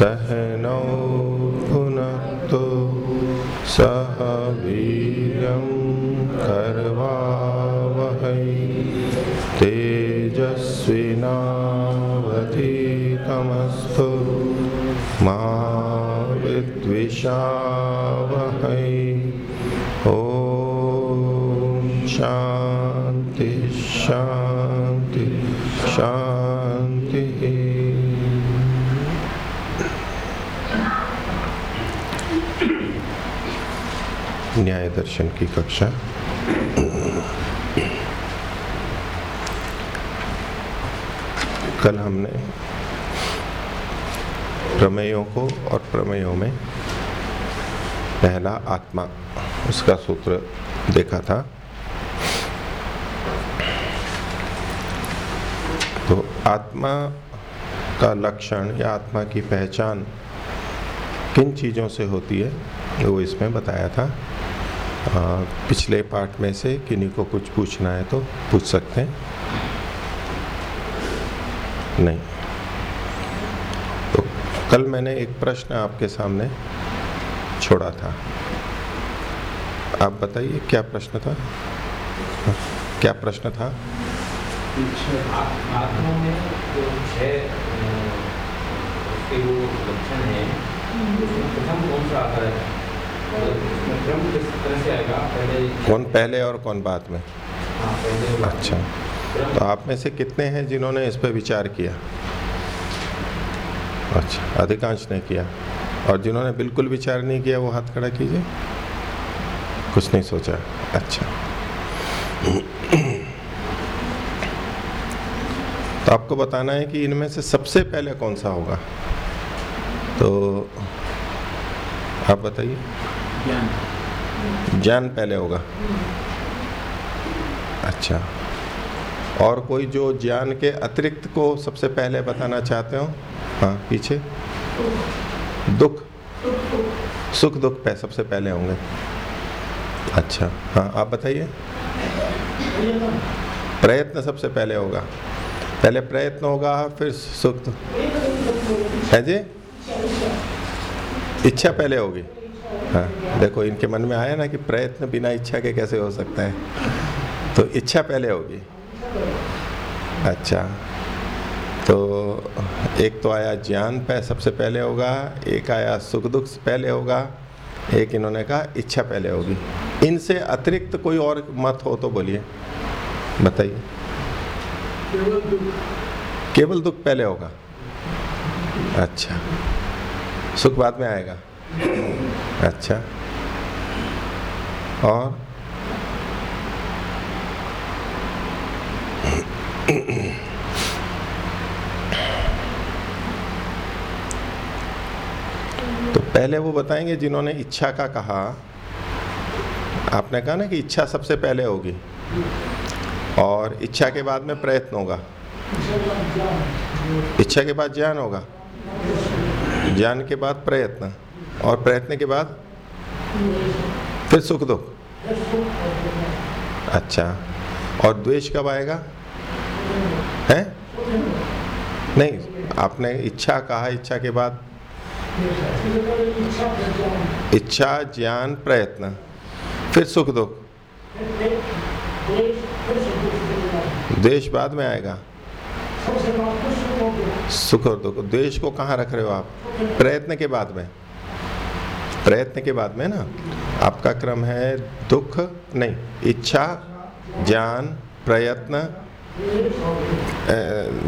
Sahara. दर्शन की कक्षा। कल हमने प्रमेयों को और प्रमेयों में पहला आत्मा, उसका सूत्र देखा था। तो आत्मा का लक्षण या आत्मा की पहचान किन चीज़ों से होती है, वो इसमें बताया था। आ, पिछले पार्ट में से किन्हीं को कुछ पूछना है तो पूछ सकते हैं। नहीं। तो कल मैंने एक प्रश्न आपके सामने छोड़ा था। आप बताइए क्या प्रश्न था? क्या प्रश्न था? आत्मा में जो छह उसके वो लक्षण है उसमें प्रथम कौन सा आता है? कौन पहले और कौन बाद में? अच्छा। तो आप में से कितने हैं जिन्होंने इस पर विचार किया? अच्छा अधिकांश ने किया। और जिन्होंने बिल्कुल विचार नहीं किया, वो हाथ खड़ा कीजिए। कुछ नहीं सोचा। अच्छा। तो आपको बताना है कि इनमें से सबसे पहले कौन सा होगा? तो आप बताइए। ज्ञान। पहले होगा। अच्छा। और कोई जो ज्ञान के अतिरिक्त को सबसे पहले बताना चाहते हो? हाँ पीछे। दुख। सुख दुख पे सबसे पहले होंगे। अच्छा हाँ आप बताइए। प्रयत्न सबसे पहले होगा। पहले प्रयत्न होगा, फिर सुख है जी? इच्छा पहले होगी। हाँ देखो, इनके मन में आया ना कि प्रयत्न बिना इच्छा के कैसे हो सकता है? तो इच्छा पहले होगी। अच्छा तो एक तो आया ज्ञान पे, सबसे पहले होगा, एक आया सुख दुख पहले होगा, एक इन्होंने कहा इच्छा पहले होगी। इनसे अतिरिक्त कोई और मत हो तो बोलिए, बताइए। केवल दुख पहले होगा। अच्छा सुख बाद में आएगा। अच्छा। और? तो पहले वो बताएँगे जिन्होंने इच्छा का कहा। आपने कहा ना कि इच्छा सबसे पहले होगी। और इच्छा के बाद में प्रयत्न होगा। इच्छा के बाद ज्ञान होगा। ज्ञान के बाद प्रयत्न। और प्रयत्न के बाद? फिर सुख दुख? अच्छा। और द्वेष कब आएगा? है? नहीं, आपने इच्छा कहा, इच्छा के बाद? इच्छा, ज्ञान, प्रयत्न। फिर सुख दुख? द्वेष बाद में आएगा। सुख और दुख। द्वेष को कहाँ रख रहे हो आप? प्रयत्न के बाद में। प्रयत्न के बाद में ना, आपका क्रम है दुख नहीं, इच्छा, ज्ञान, प्रयत्न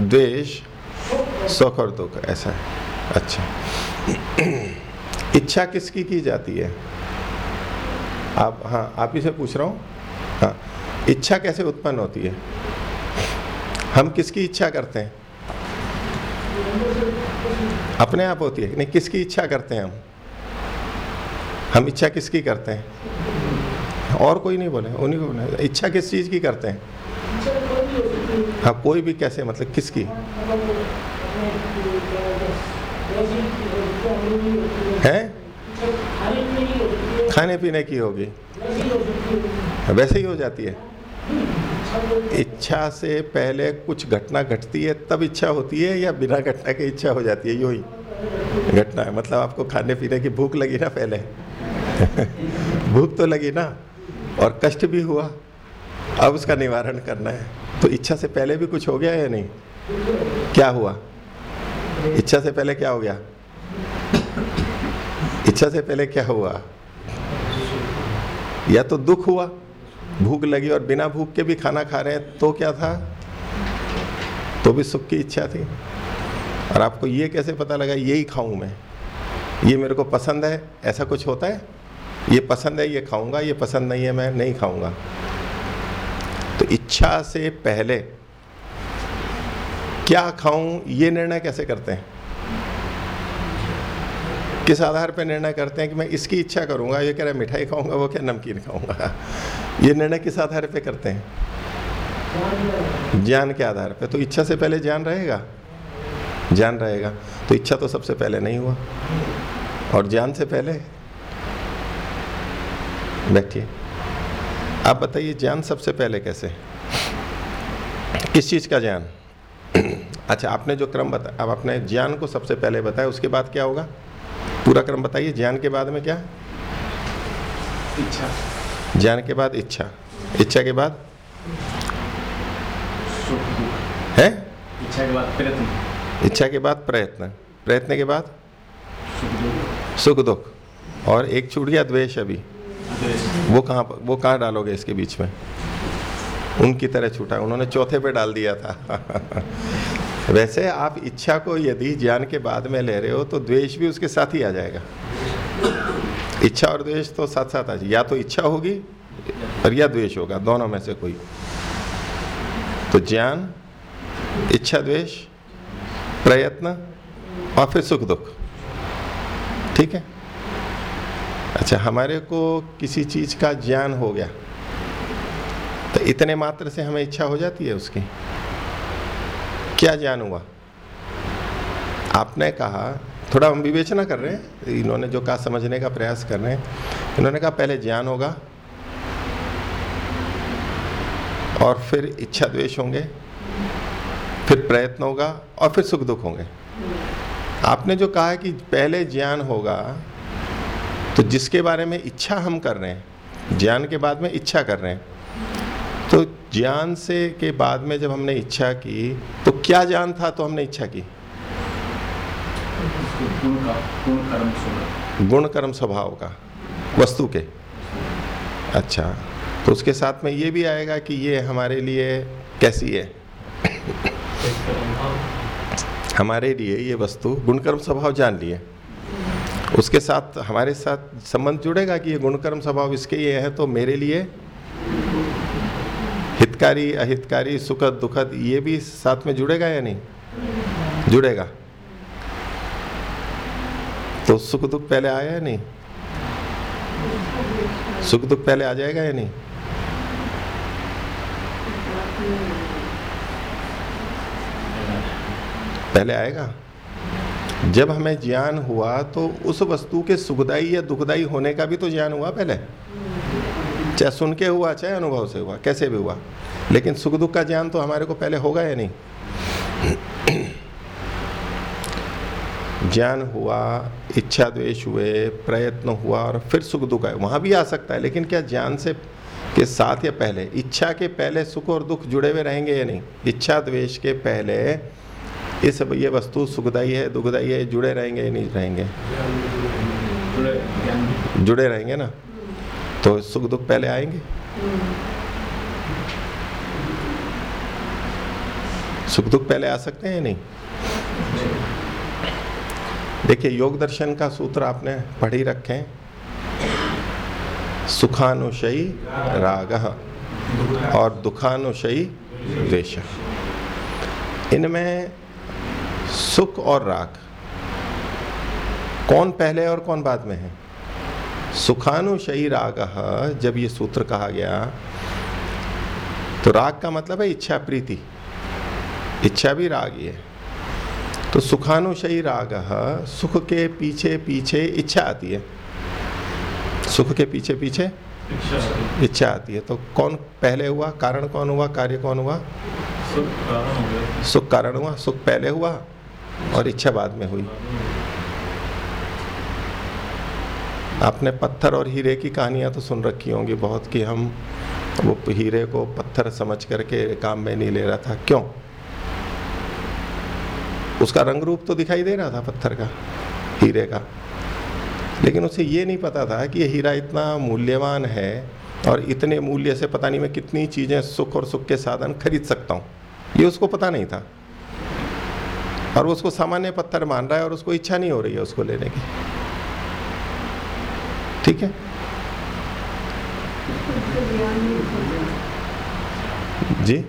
द्वेष, सुख और दुख, ऐसा है। अच्छा। इच्छा किसकी की जाती है? आप हाँ आप ही से पूछ रहा हूँ। हाँ इच्छा कैसे उत्पन्न होती है? हम किसकी इच्छा करते हैं? अपने आप होती है नहीं? किसकी इच्छा करते हैं हम? हम इच्छा किसकी करते हैं? और कोई नहीं बोले, उन्हीं को बोले, इच्छा किस चीज़ की करते हैं? हाँ कोई भी कैसे मतलब किसकी? है? खाने पीने की होगी। वैसे ही हो जाती है। इच्छा से पहले कुछ घटना घटती है, तब इच्छा होती है या बिना घटना के इच्छा हो जाती है? यू ही। घटना है मतलब आपको खाने पीने की भूख लगी ना पहले। भूख तो लगी ना, और कष्ट भी हुआ। अब उसका निवारण करना है। तो इच्छा से पहले भी कुछ हो गया या नहीं? क्या हुआ? इच्छा से पहले क्या हो गया? इच्छा से पहले क्या हुआ? या तो दुख हुआ? भूख लगी और बिना भूख के भी खाना खा रहे हैं तो क्या था? तो भी सुख की इच्छा थी। और आपको ये कैसे पता लगा? यही खाऊं मैं। ये मेरे को पसंद है? ऐसा कुछ होता है? ये पसंद है, ये खाऊँगा, ये पसंद नहीं है, मैं नहीं खाऊँगा। तो इच्छा से पहले क्या खाऊं, ये निर्णय कैसे करते हैं? किस आधार पर निर्णय करते हैं कि मैं इसकी इच्छा करूँगा, ये कह रहा है, मिठाई खाऊँगा, वो क्या नमकीन खाऊँगा। ये निर्णय किस आधार पे करते हैं? ज्ञान के आधार पे। तो इच्छा से पहले ज्ञान रहेगा? ज्ञान रहेगा। तो इच्छा तो सबसे पहले नहीं हुआ। और ज्ञान से पहले बैठिए आप बताइए ज्ञान सबसे पहले कैसे किस चीज़ का ज्ञान? अच्छा आपने जो क्रम बताया अब आपने ज्ञान को सबसे पहले बताया उसके बाद क्या होगा? पूरा क्रम बताइए ज्ञान के बाद में क्या? इच्छा। ज्ञान के बाद इच्छा। इच्छा के बाद? है? इच्छा के बाद प्रयत्न। इच्छा के बाद प्रयत्न। प्रयत्न के बाद? सुख दुख। और एक छूट गया द्वेष अभी। वो कहाँ वो कहाँ डालोगे इसके बीच में? उनकी तरह छूटा। उन्होंने चौथे पे डाल दिया था। वैसे आप इच्छा को यदि ज्ञान के बाद में ले रहे हो तो द्वेष भी उसके साथ ही आ जाएगा। इच्छा और द्वेष तो साथ साथ आ जाए या तो इच्छा होगी और या द्वेष होगा, दोनों में से कोई। तो ज्ञान, इच्छा, द्वेष, प्रयत्न और फिर सुख दुख ठीक है? अच्छा हमारे को किसी चीज़ का ज्ञान हो गया तो इतने मात्र से हमें इच्छा हो जाती है उसकी? क्या ज्ञान हुआ? आपने कहा, थोड़ा हम विवेचना कर रहे हैं, इन्होंने जो कहा समझने का प्रयास कर रहे हैं, इन्होंने कहा पहले ज्ञान होगा, और फिर इच्छा द्वेष होंगे, फिर प्रयत्न होगा, और फिर सुख दुख होंगे। आपने जो कहा है कि पहले ज्ञान होगा तो जिसके बारे में इच्छा हम कर रहे हैं ज्ञान के बाद में इच्छा कर रहे हैं तो ज्ञान से के बाद में जब हमने इच्छा की तो क्या ज्ञान था तो हमने इच्छा की? गुण कर्म स्वभाव। का वस्तु के। अच्छा तो उसके साथ में ये भी आएगा कि ये हमारे लिए कैसी है? हमारे लिए ये वस्तु गुणकर्म स्वभाव जान लिए। उसके साथ, हमारे साथ संबंध जुड़ेगा कि ये गुणकर्म स्वभाव इसके ये है तो मेरे लिए हितकारी, अहितकारी, सुखद, दुखद, ये भी साथ में जुड़ेगा या नहीं? जुड़ेगा। तो सुख दुख पहले आया या नहीं? सुख दुख पहले आ जाएगा या नहीं? पहले आएगा? जब हमें ज्ञान हुआ तो उस वस्तु के सुखदाई या दुखदाई होने का भी तो ज्ञान हुआ पहले। चाहे सुन के हुआ, चाहे अनुभव से हुआ, कैसे भी हुआ। लेकिन सुख दुख का ज्ञान तो हमारे को पहले होगा या नहीं? ज्ञान हुआ, इच्छा द्वेष हुए, प्रयत्न हुआ और फिर सुख दुख आए वहाँ भी आ सकता है, लेकिन क्या ज्ञान से के साथ या पहले? इच्छा के पहले सुख और दुख जुड़े हुए रहेंगे या नहीं? इच्छा द्वेष के पहले इस ये वस्तु सुखदाई है, दुखदाई है, जुड़े रहेंगे या नहीं रहेंगे? जुड़े रहेंगे ना? तो सुख दुख पहले आएँगे? सुख दुख पहले आ सकते हैं या नहीं? देखिए, योग दर्शन का सूत्र आपने पढ़ ही रखे हैं। सुखानुशयी राग और दुखानुशयी द्वेष। इनमें सुख और राग कौन पहले और कौन बाद में है? सुखानुशयी राग जब ये सूत्र कहा गया तो राग का मतलब है इच्छा प्रीति। इच्छा भी राग ही है। तो सुखानुशयी राग सुख के पीछे पीछे इच्छा आती है। सुख के पीछे पीछे इच्छा आती है। तो कौन पहले हुआ? कारण कौन हुआ? कार्य कौन हुआ? सुख कारण सुख कारण हुआ सुख पहले हुआ। और इच्छा बाद में हुई। आपने पत्थर और हीरे की कहानियाँ तो सुन रखी होंगी बहुत कि हम वो हीरे को पत्थर समझ करके काम में नहीं ले रहा था। क्यों? उसका रंग रूप तो दिखाई दे रहा था पत्थर का, हीरे का। लेकिन उसे ये नहीं पता था कि ये हीरा इतना मूल्यवान है और इतने मूल्य से पता नहीं मैं कितनी चीज़ें सुख और सुख के साधन खरीद सकता हूँ। ये उसको पता नहीं था। और उसको सामान्य पत्थर मान रहा है और उसको इच्छा नहीं हो रही है उसको लेने की। ठीक है? जी?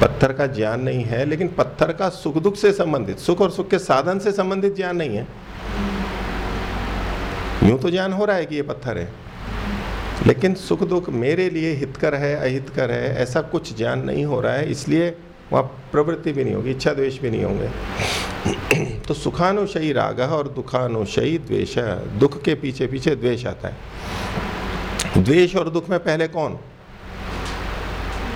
पत्थर का ज्ञान नहीं है, लेकिन पत्थर का सुख दुख से संबंधित, सुख और सुख के साधन से संबंधित ज्ञान नहीं है। यूँ तो ज्ञान हो रहा है कि ये पत्थर है। लेकिन सुख दुख मेरे लिए हितकर है, अहितकर है, ऐसा कुछ ज्ञान नहीं हो रहा है, इसलिए वहाँ प्रवृत्ति भी नहीं होगी इच्छा द्वेष भी नहीं होंगे। तो सुखानुशयी राग और दुखानुशयी द्वेष, दुख के पीछे पीछे द्वेष आता है। द्वेष और दुख में पहले कौन?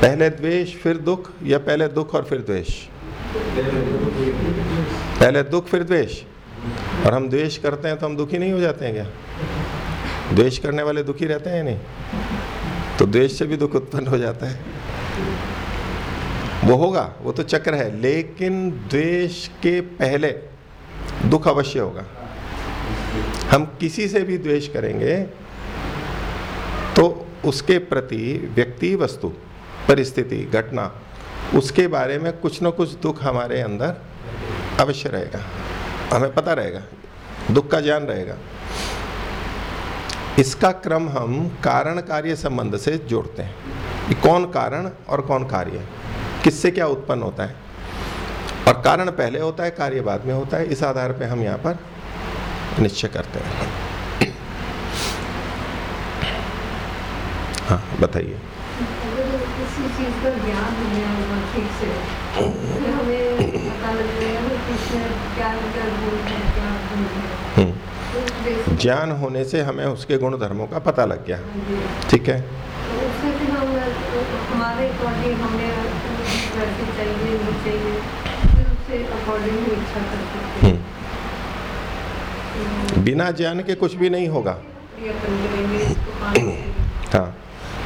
पहले द्वेष, फिर दुख, या पहले दुख और फिर द्वेष? पहले दुख, फिर द्वेष। और हम द्वेष करते हैं तो हम दुखी नहीं हो जाते हैं क्या? द्वेष करने वाले दुखी रहते हैं नहीं? तो द्वेष से भी दुख उत्पन्न हो जाता है। वो होगा, वो तो चक्र है। लेकिन द्वेष के पहले दुख अवश्य होगा। हम किसी से भी द्वेष करेंगे तो उसके प्रति व्यक्ति वस्तु, परिस्थिति, घटना, उसके बारे में कुछ न कुछ दुख हमारे अंदर अवश्य रहेगा। हमें पता रहेगा, दुख का ज्ञान रहेगा। इसका क्रम हम कारण कार्य संबंध से जोड़ते हैं कि कौन कारण और कौन कार्य किससे क्या उत्पन्न होता है? और कारण पहले होता है कार्य बाद में होता है इस आधार पे हम यहाँ पर निश्चय करते हैं। हाँ बताइए। ज्ञान हम्म, ज्ञान होने से हमें उसके गुण धर्मों का पता लग गया। हाँ ठीक है? तो चाहिए नहीं चाहिए। फिर उससे अकॉर्डिंग इच्छा कर सकते हैं हम्म, बिना ज्ञान के कुछ भी नहीं होगा। हाँ।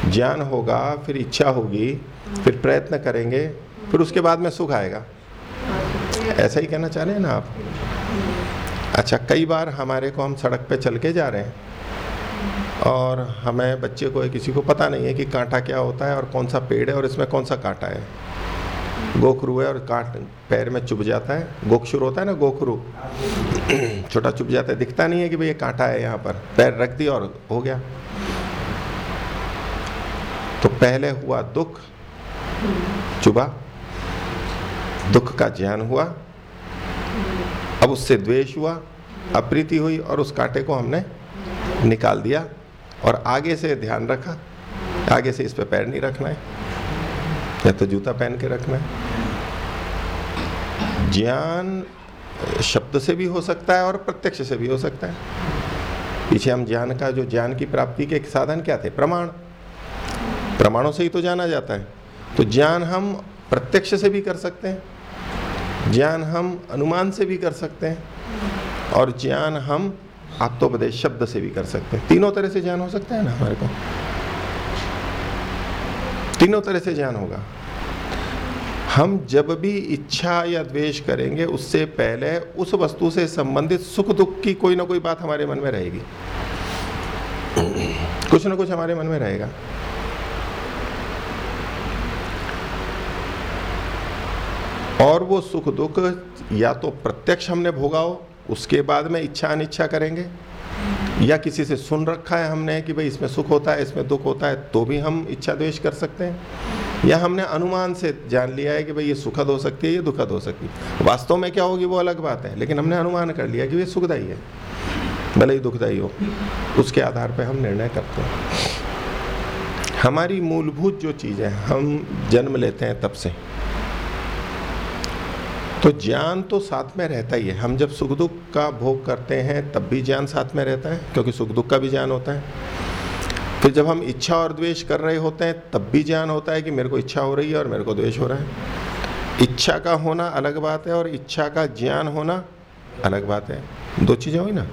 ज्ञान होगा फिर इच्छा होगी फिर प्रयत्न करेंगे फिर उसके बाद में सुख आएगा। हाँ, तो प्रयत्न- ऐसा ही कहना चाह रहे हैं ना आप? अच्छा कई बार हमारे को हम सड़क पे चल के जा रहे हैं। और हमें बच्चे को किसी को पता नहीं है कि कांटा क्या होता है और कौन सा पेड़ है और इसमें कौन सा कांटा है। गोखरू है और कांट पैर में चुभ जाता है। गोक्षुर होता है ना, गोखरू? छोटा चुभ जाता है। दिखता नहीं है कि भाई ये कांटा है यहाँ पर। पैर रख दिया और हो गया। तो पहले हुआ दुख, चुभा। दुख का ज्ञान हुआ। अब उससे द्वेष हुआ, अप्रीति हुई और उस कांटे को हमने निकाल दिया और आगे से ध्यान रखा। आगे से इस पे पैर नहीं रखना है। या तो जूता पहन के रखना है। ज्ञान शब्द से भी हो सकता है और प्रत्यक्ष से भी हो सकता है। पीछे हम ज्ञान का, जो ज्ञान की प्राप्ति के साधन क्या थे? प्रमाण। प्रमाणों से ही तो जाना जाता है। तो ज्ञान हम प्रत्यक्ष से भी कर सकते हैं। ज्ञान हम अनुमान से भी कर सकते हैं। और ज्ञान हम आत्मोपदेश शब्द से भी कर सकते हैं। तीनों तरह से ज्ञान हो सकता है ना हमारे को? तीनों तरह से ज्ञान होगा। हम जब भी इच्छा या द्वेष करेंगे, उससे पहले उस वस्तु से संबंधित सुख दुख की कोई ना कोई बात हमारे मन में रहेगी। कुछ ना कुछ हमारे मन में रहेगा। और वो सुख दुख या तो प्रत्यक्ष हमने भोगा हो उसके बाद में इच्छा अनिच्छा करेंगे या किसी से सुन रखा है हमने कि भाई इसमें सुख होता है, इसमें दुख होता है तो भी हम इच्छा द्वेष कर सकते हैं। या हमने अनुमान से जान लिया है कि भाई ये सुखद हो सकती है, ये दुखद हो सकती है। वास्तव में क्या होगी वो अलग बात है, लेकिन हमने अनुमान कर लिया कि ये सुखदायी है, भले ही दुखदायी हो। उसके आधार पर हम निर्णय करते हैं। हमारी मूलभूत जो चीज़ है, हम जन्म लेते हैं तब से। तो ज्ञान तो साथ में रहता ही है। हम जब सुख दुख का भोग करते हैं, तब भी ज्ञान साथ में रहता है, क्योंकि सुख दुख का भी ज्ञान होता है। फिर जब हम इच्छा और द्वेष कर रहे होते हैं, तब भी ज्ञान होता है कि मेरे को इच्छा हो रही है और मेरे को द्वेष हो रहा है। इच्छा का होना अलग बात है और इच्छा का ज्ञान होना अलग बात है। दो चीज़ें हुई ना?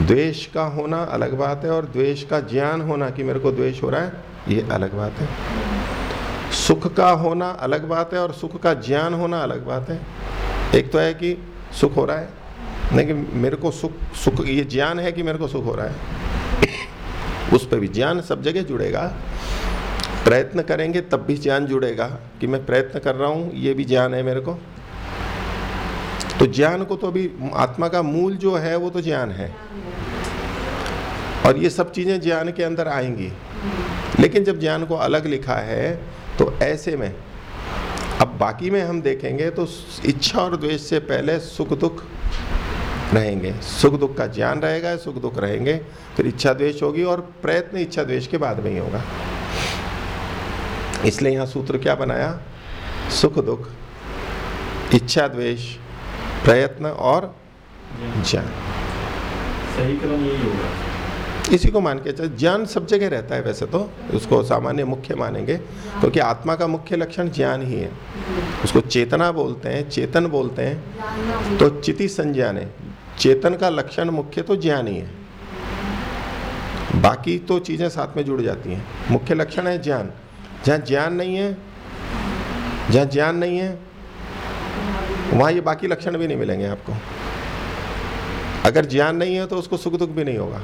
द्वेष का होना अलग बात है और द्वेष का ज्ञान होना कि मेरे को द्वेष हो रहा है, ये अलग बात है। सुख का होना अलग बात है और सुख का ज्ञान होना अलग बात है। एक तो है कि सुख हो रहा है, नहीं कि मेरे को सुख सुख, ये ज्ञान है कि मेरे को सुख हो रहा है। उस पर भी ज्ञान सब जगह जुड़ेगा। प्रयत्न करेंगे तब भी ज्ञान जुड़ेगा कि मैं प्रयत्न कर रहा हूँ, ये भी ज्ञान है मेरे को। तो ज्ञान को तो अभी आत्मा का मूल जो है, वो तो ज्ञान है। और ये सब चीज़ें ज्ञान के अंदर आएँगी। लेकिन जब ज्ञान को अलग लिखा है तो ऐसे में अब बाकी में हम देखेंगे तो इच्छा और द्वेष से पहले सुख दुख रहेंगे। सुख दुख का ज्ञान रहेगा सुख दुख रहेंगे फिर इच्छा द्वेष होगी और प्रयत्न इच्छा द्वेष के बाद में ही होगा। इसलिए यहाँ सूत्र क्या बनाया? सुख दुख इच्छा द्वेष प्रयत्न और ज्ञान। सही क्रम यही होगा। इसी को मान के चल, ज्ञान सब जगह रहता है वैसे तो उसको सामान्य मुख्य मानेंगे, क्योंकि तो आत्मा का मुख्य लक्षण ज्ञान ही है। उसको चेतना बोलते हैं, चेतन बोलते हैं तो चिति संज्ञान है। चेतन का लक्षण मुख्य तो ज्ञान ही है। बाकी तो चीज़ें साथ में जुड़ जाती हैं। मुख्य लक्षण है ज्ञान। जहाँ ज्ञान नहीं है, जहाँ ज्ञान नहीं है, वहाँ ये बाकी लक्षण भी नहीं मिलेंगे आपको। अगर ज्ञान नहीं है तो उसको सुख दुख भी नहीं होगा।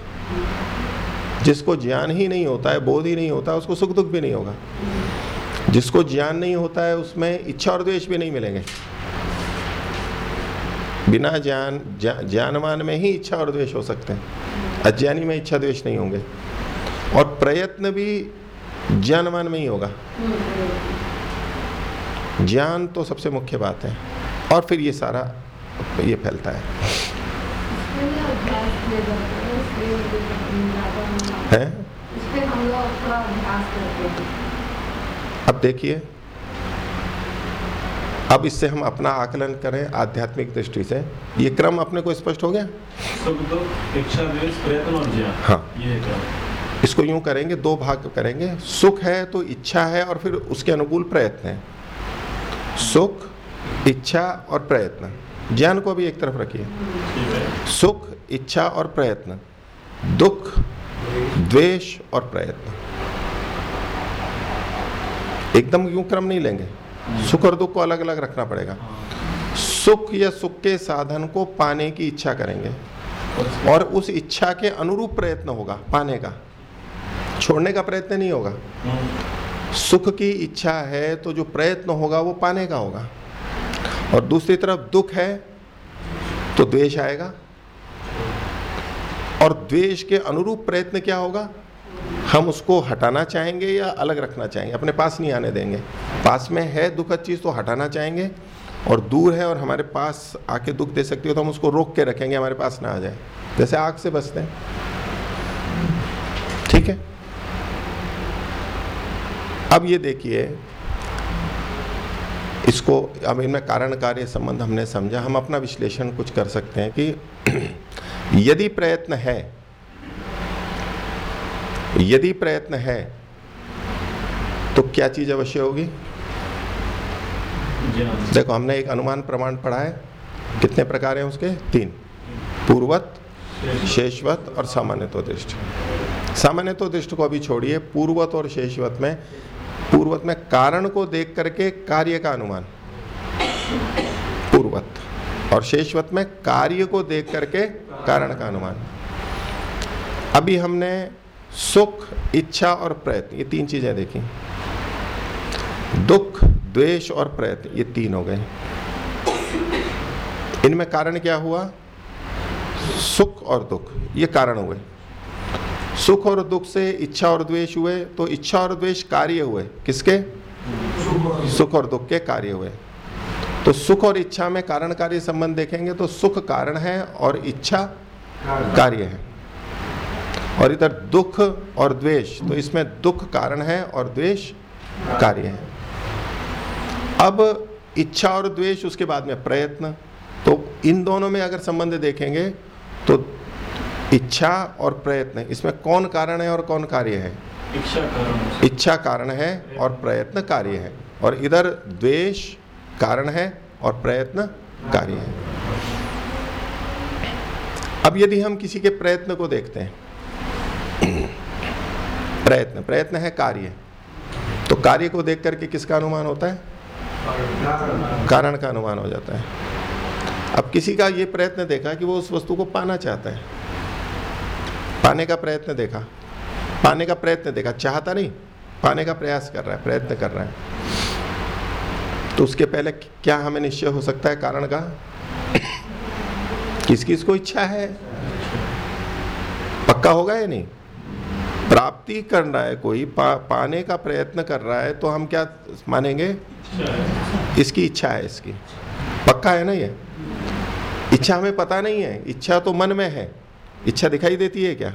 जिसको ज्ञान ही नहीं होता है, बोध ही नहीं होता, उसको सुख दुख भी नहीं होगा। जिसको ज्ञान नहीं होता है, उसमें इच्छा और द्वेष भी नहीं मिलेंगे। बिना ज्ञान ज्ञानवान में ही इच्छा और द्वेष हो सकते हैं। अज्ञानी में इच्छा द्वेष नहीं होंगे। और प्रयत्न भी ज्ञानवान में ही होगा। ज्ञान तो सबसे मुख्य बात है। और फिर ये सारा, ये फैलता है। है? अब देखिए। अब इससे हम अपना आकलन करें आध्यात्मिक दृष्टि से। ये क्रम अपने को स्पष्ट हो गया? हाँ। ये इसको यूँ करेंगे दो भाग करेंगे। सुख है तो इच्छा है और फिर उसके अनुकूल प्रयत्न है। सुख इच्छा और प्रयत्न। ज्ञान को भी एक तरफ़ रखिए। सुख, इच्छा और प्रयत्न। दुख, द्वेष और प्रयत्न। एकदम यूँ क्रम नहीं लेंगे। सुख और दुख को अलग अलग रखना पड़ेगा। सुख या सुख के साधन को पाने की इच्छा करेंगे। और उस इच्छा के अनुरूप प्रयत्न होगा, पाने का। छोड़ने का प्रयत्न नहीं होगा। सुख की इच्छा है तो जो प्रयत्न होगा वो पाने का होगा। और दूसरी तरफ़ दुख है तो द्वेष आएगा। और द्वेष के अनुरूप प्रयत्न क्या होगा? हम उसको हटाना चाहेंगे या अलग रखना चाहेंगे? अपने पास नहीं आने देंगे। पास में है दुखद चीज़ तो हटाना चाहेंगे। और दूर है और हमारे पास आके दुख दे सकती हो तो हम उसको रोक के रखेंगे, हमारे पास ना आ जाए। जैसे आग से बचते हैं। ठीक है? अब ये देखिए इसको अब इनमें कारण कार्य संबंध हमने समझा। हम अपना विश्लेषण कुछ कर सकते हैं कि यदि प्रयत्न है यदि प्रयत्न है तो क्या चीज़ अवश्य होगी? देखो हमने एक अनुमान प्रमाण पढ़ा है। कितने प्रकार हैं उसके? तीन। पूर्वत शेषवत। और सामान्यत्व दृष्ट सामान्यत्व दृष्ट को अभी छोड़िए। पूर्वत और शेषवत में पूर्वत में कारण को देख करके कार्य का अनुमान। पूर्वत और शेषवत में कार्य को देख करके कारण का अनुमान। अभी हमने सुख, इच्छा और प्रयत्न, ये तीन चीज़ें देखी। दुख, द्वेष और प्रयत्न, ये तीन हो गए। इनमें कारण क्या हुआ? सुख और दुख, ये कारण हुए। सुख और दुख से इच्छा और द्वेष हुए तो इच्छा और द्वेष कार्य हुए। किसके? सुख और दुख के कार्य हुए। तो सुख और इच्छा में कारण कार्य संबंध देखेंगे तो सुख कारण है और इच्छा कार्य है। और इधर दुख और द्वेष तो इसमें दुख कारण है और द्वेष कार्य है। अब इच्छा और द्वेष, उसके बाद में प्रयत्न। तो इन दोनों में अगर संबंध देखेंगे तो इच्छा और प्रयत्न। इसमें कौन कारण है और कौन कार्य है? इच्छा कारण इच्छा कारण है और प्रयत्न कार्य है। और इधर द्वेष कारण है और प्रयत्न कार्य है। अब यदि हम किसी के प्रयत्न को देखते हैं। प्रयत्न। प्रयत्न है कार्य। तो कार्य को देख करके किसका अनुमान होता है? कारण का अनुमान हो जाता है। अब किसी का ये प्रयत्न देखा कि वो उस वस्तु को पाना चाहता है। पाने का प्रयत्न देखा। पाने का प्रयत्न देखा। चाहता नहीं। पाने का प्रयास कर रहा है प्रयत्न कर रहा है। तो उसके पहले क्या हमें निश्चय हो सकता है कारण का? किस किस को इच्छा है? पक्का होगा या नहीं? प्राप्ति कर रहा है कोई पा, पाने का प्रयत्न कर रहा है तो हम क्या मानेंगे? इसकी इच्छा है इसकी। पक्का है ना ये? इच्छा हमें पता नहीं है। इच्छा तो मन में है। इच्छा दिखाई देती है क्या?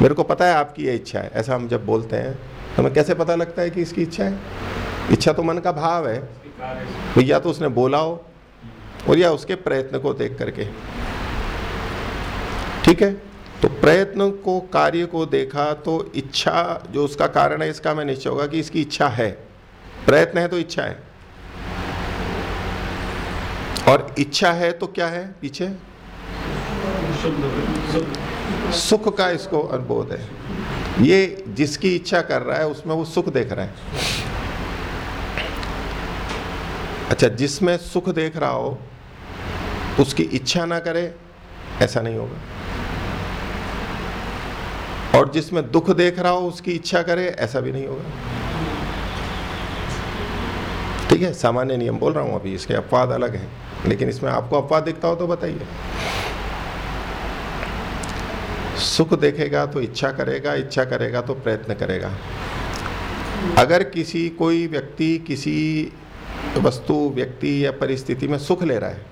मेरे को पता है आपकी ये इच्छा है। ऐसा हम जब बोलते हैं तो हमें कैसे पता लगता है कि इसकी इच्छा है? इच्छा तो मन का भाव है। तो या तो उसने बोला हो और या उसके प्रयत्न को देख करके। ठीक है? तो प्रयत्न को कार्य को देखा तो इच्छा जो उसका कारण है इसका मैं निश्चय होगा कि इसकी इच्छा है। प्रयत्न है तो इच्छा है। और इच्छा है तो क्या है पीछे? सुख का इसको अनुबोध है। ये जिसकी इच्छा कर रहा है, उसमें वो सुख देख रहा है। अच्छा जिसमें सुख देख रहा हो, उसकी इच्छा ना करे, ऐसा नहीं होगा। और जिसमें दुख देख रहा हो, उसकी इच्छा करे, ऐसा भी नहीं होगा। ठीक है, सामान्य नियम बोल रहा हूँ अभी, इसके अपवाद अलग है, लेकिन इसमें आपको अपवाद दिखता हो तो बताइए। सुख देखेगा तो इच्छा करेगा इच्छा करेगा तो प्रयत्न करेगा। अगर किसी, कोई व्यक्ति किसी वस्तु, व्यक्ति या परिस्थिति में सुख ले रहा है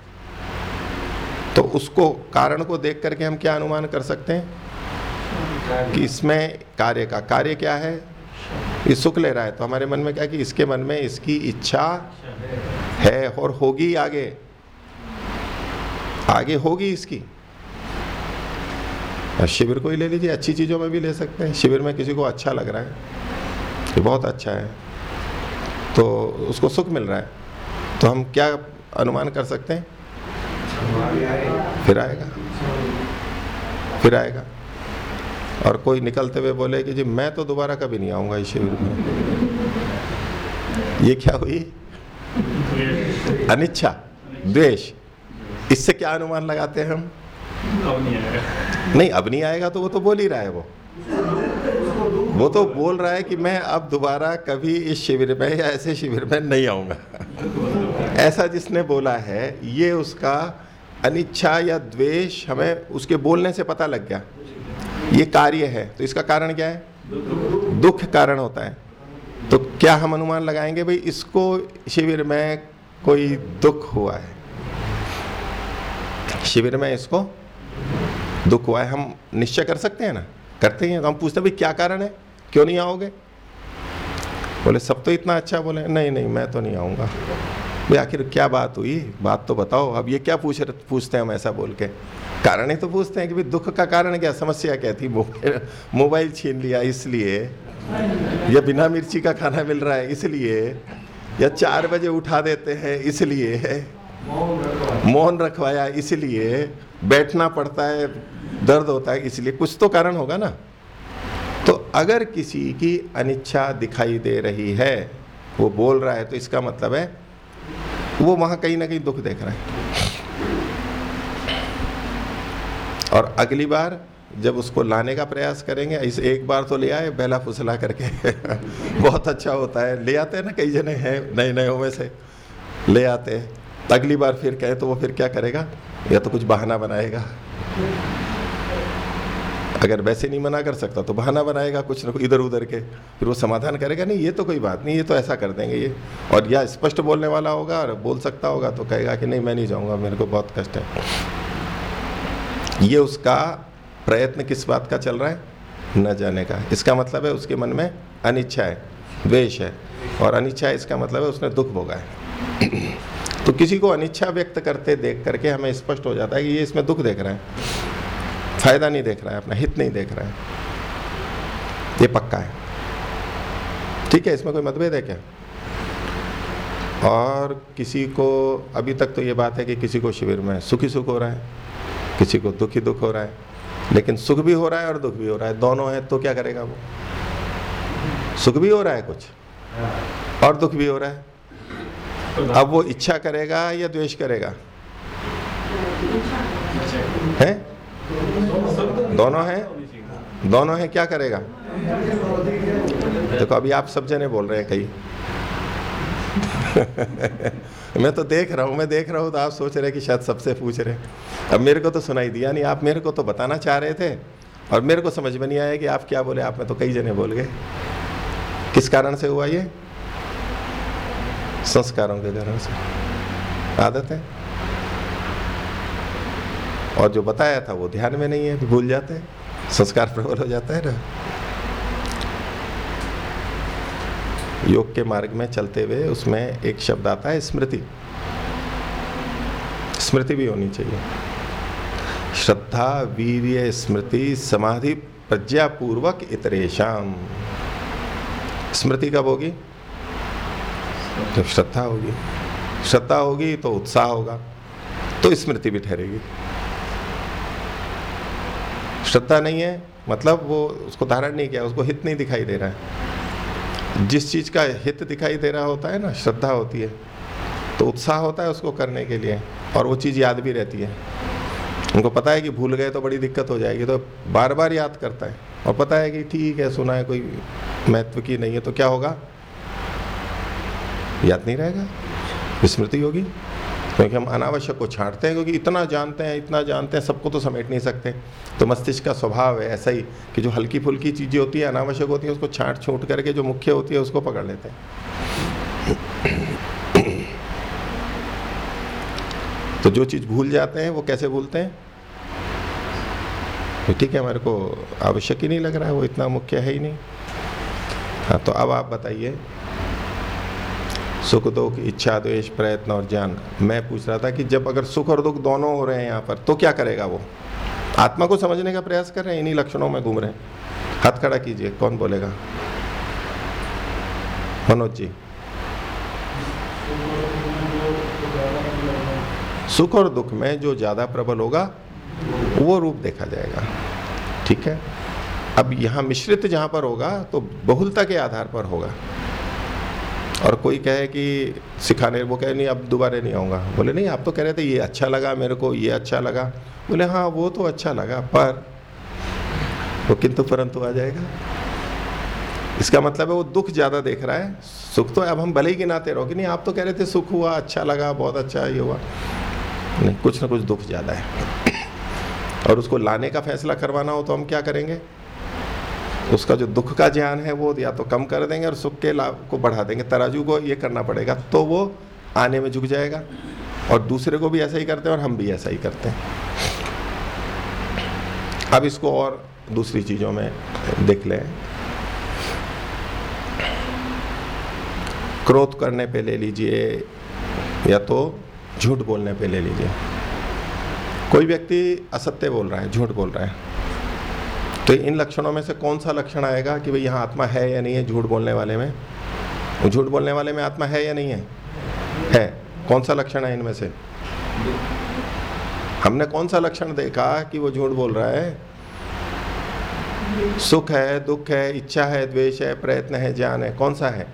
तो उसको कारण को देख करके हम क्या अनुमान कर सकते हैं? कि इसमें कार्य का, कार्य क्या है? ये सुख ले रहा है तो हमारे मन में क्या कि इसके मन में इसकी इच्छा है और होगी आगे। आगे होगी इसकी। शिविर को ही ले लीजिए, अच्छी चीज़ों में भी ले सकते हैं। शिविर में किसी को अच्छा लग रहा है, ये बहुत अच्छा है। तो उसको सुख मिल रहा है। तो हम क्या अनुमान कर सकते हैं? फिर आएगा। फिर आएगा। और कोई निकलते हुए बोले कि जी, मैं तो दोबारा कभी नहीं आऊँगा इस शिविर में। ये क्या हुई? अनिच्छा, द्वेष। इससे क्या अनुमान लगाते हैं हम? नहीं, अब नहीं आएगा तो वो तो बोल ही रहा है वो। वो तो बोल रहा है कि मैं अब दोबारा कभी इस शिविर में या ऐसे शिविर में नहीं आऊँगा। ऐसा जिसने बोला है, ये उसका अनिच्छा या द्वेष हमें उसके बोलने से पता लग गया। ये कार्य है तो इसका कारण क्या है? दुख कारण होता है। तो क्या हम अनुमान लगाएँगे भाई, इसको शिविर में कोई दुख हुआ है? शिविर में इसको दुख हुआ है हम निश्चय कर सकते हैं ना? करते हैं तो हम पूछते भाई क्या कारण है? क्यों नहीं आओगे? बोले सब तो इतना अच्छा? बोले नहीं नहीं मैं तो नहीं आऊँगा। भाई आखिर क्या बात हुई? बात तो बताओ अब ये क्या पूछ पूछते हैं हम ऐसा बोल के? कारण ही तो पूछते हैं कि भाई दुख का कारण क्या? समस्या क्या थी? मोबाइल छीन लिया इसलिए या बिना मिर्ची का खाना मिल रहा है इसलिए या चार बजे उठा देते हैं इसलिए मौन रखवाया इसलिए बैठना पड़ता है दर्द होता है, इसलिए कुछ तो कारण होगा ना। तो अगर किसी की अनिच्छा दिखाई दे रही है, वो बोल रहा है तो इसका मतलब है, वो वहाँ कहीं ना कहीं दुख देख रहा है। और अगली बार जब उसको लाने का प्रयास करेंगे, इस एक बार तो ले आए, बेला फुसला करके। बहुत अच्छा होता है। ले आते हैं ना कई जने हैं नए नए में से। ले आते हैं। अगली बार फिर कहे तो वो फिर क्या करेगा? या तो कुछ बहाना बनाएगा। अगर वैसे नहीं मना कर सकता तो बहाना बनाएगा कुछ ना कुछ इधर उधर के। फिर वो समाधान करेगा, नहीं, ये तो कोई बात नहीं, ये तो ऐसा कर देंगे ये। और या स्पष्ट बोलने वाला होगा और बोल सकता होगा तो कहेगा कि, नहीं, मैं नहीं जाऊँगा, मेरे को बहुत कष्ट है। ये उसका प्रयत्न किस बात का चल रहा है? न जाने का। इसका मतलब है उसके मन में अनिच्छा है, द्वेष है। और अनिच्छा है इसका मतलब है उसने दुख भोगा है। तो किसी को अनिच्छा व्यक्त करते देख करके हमें स्पष्ट हो जाता है कि ये इसमें दुख देख रहा है। फ़ायदा नहीं देख रहा है, अपना हित नहीं देख रहा है। ये पक्का है। ठीक है, इसमें कोई मतभेद है क्या? और किसी को, अभी तक तो ये बात है कि किसी को शिविर में सुखी सुख हो रहा है, किसी को दुखी दुख हो रहा है, लेकिन सुख भी हो रहा है और दुख भी हो रहा है। दोनों है तो क्या करेगा वो? सुख भी हो रहा है कुछ, और दुख भी हो रहा है। अब वो इच्छा करेगा या द्वेष करेगा? है? दोनों है? दोनों है, क्या करेगा? देखो तो अभी आप सब जने बोल रहे हैं कहीं। मैं तो देख रहा हूँ, मैं देख रहा हूँ तो आप सोच रहे कि शायद सबसे पूछ रहे अब मेरे को तो सुनाई दिया नहीं, आप मेरे को तो बताना चाह रहे थे और मेरे को समझ में नहीं आया कि आप क्या बोले, आप में तो कई जने बोल गए। किस कारण से हुआ ये? संस्कारों के कारण से। आदत है? और जो बताया था वो ध्यान में नहीं है, भूल जाते हैं। संस्कार प्रबल हो जाता है ना। योग के मार्ग में चलते हुए उसमें एक शब्द आता है, स्मृति। स्मृति भी होनी चाहिए। श्रद्धा, वीर्य, स्मृति, समाधि, प्रज्ञापूर्वक इतरेशम स्मृति कब होगी? जब श्रद्धा होगी। श्रद्धा होगी तो उत्साह होगा तो स्मृति भी ठहरेगी। श्रद्धा नहीं है मतलब वो उसको धारण नहीं किया, उसको हित नहीं दिखाई दे रहा है। जिस चीज़ का हित दिखाई दे रहा होता है ना, श्रद्धा होती है तो उत्साह होता है उसको करने के लिए, और वो चीज़ याद भी रहती है। उनको पता है कि भूल गए तो बड़ी दिक्कत हो जाएगी तो बार बार याद करता है, और पता है कि ठीक है, सुना है, कोई महत्व की नहीं है तो क्या होगा? याद नहीं रहेगा? स्मृति होगी? क्योंकि हम अनावश्यक को छांटते हैं, क्योंकि इतना जानते हैं, इतना जानते हैं, सबको तो समेट नहीं सकते। तो मस्तिष्क का स्वभाव है ऐसा ही कि जो हल्की फुल्की चीज़ें होती है, अनावश्यक होती है, उसको छांट छूट करके जो मुख्य होती है, उसको पकड़ लेते हैं। तो जो चीज़ भूल जाते हैं, वो कैसे भूलते हैं? तो ठीक है, मेरे को आवश्यक ही नहीं लग रहा है, वो इतना मुख्य है ही नहीं। हाँ तो अब आप बताइए सुख, दुख, इच्छा, द्वेष, प्रयत्न और ज्ञान। मैं पूछ रहा था कि जब अगर सुख और दुख दोनों हो रहे हैं यहाँ पर तो क्या करेगा वो? आत्मा को समझने का प्रयास कर रहे हैं, इन्हीं लक्षणों में घूम रहे हैं। हाथ खड़ा कीजिए, कौन बोलेगा? मनोज जी। सुख और दुख में जो ज़्यादा प्रबल होगा, वो रूप देखा जाएगा। ठीक है? अब यहाँ मिश्रित जहाँ पर होगा तो बहुलता के आधार पर होगा। और कोई कहे कि सिखाने, वो कहे, नहीं, अब दोबारा नहीं आऊँगा। बोले, नहीं, आप तो कह रहे थे ये अच्छा लगा मेरे को, ये अच्छा लगा। बोले हाँ वो तो अच्छा लगा, पर वो किंतु परंतु आ जाएगा। इसका मतलब है वो दुख ज़्यादा देख रहा है। सुख तो अब हम भले ही गिनाते रहो कि नहीं, आप तो कह रहे थे सुख हुआ अच्छा लगा, बहुत अच्छा ये हुआ। नहीं, कुछ ना कुछ दुख ज़्यादा है। और उसको लाने का फैसला करवाना हो तो हम क्या करेंगे? उसका जो दुख का ज्ञान है वो या तो कम कर देंगे और सुख के लाभ को बढ़ा देंगे। तराजू को ये करना पड़ेगा तो वो आने में झुक जाएगा। और दूसरे को भी ऐसा ही करते हैं और हम भी ऐसा ही करते हैं। अब इसको और दूसरी चीज़ों में देख लें। क्रोध करने पे ले लीजिए या तो झूठ बोलने पे ले लीजिए। कोई व्यक्ति असत्य बोल रहा है, झूठ बोल रहा है। तो इन लक्षणों में से कौन सा लक्षण आएगा कि भाई यहाँ आत्मा है या नहीं है झूठ बोलने वाले में? झूठ बोलने वाले में आत्मा है या नहीं है? है। कौन सा लक्षण है इनमें से? हमने कौन सा लक्षण देखा कि वो झूठ बोल रहा है? सुख है, दुख है, इच्छा है, द्वेष है, प्रयत्न है, ज्ञान है। कौन सा है?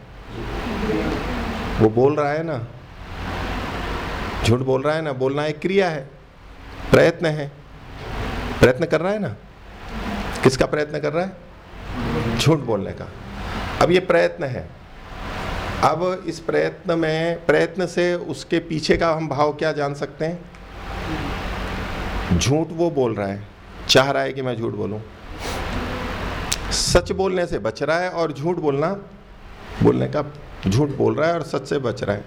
वो बोल रहा है ना? झूठ बोल रहा है ना? बोलना एक क्रिया है। प्रयत्न है। प्रयत्न कर रहा है ना? किसका प्रयत्न कर रहा है? झूठ बोलने का। अब ये प्रयत्न है। अब इस प्रयत्न में, प्रयत्न से उसके पीछे का हम भाव क्या जान सकते हैं? झूठ वो बोल रहा है। चाह रहा है कि मैं झूठ बोलूँ। सच बोलने से बच रहा है और झूठ बोलना, बोलने का झूठ बोल रहा है और सच से बच रहा है।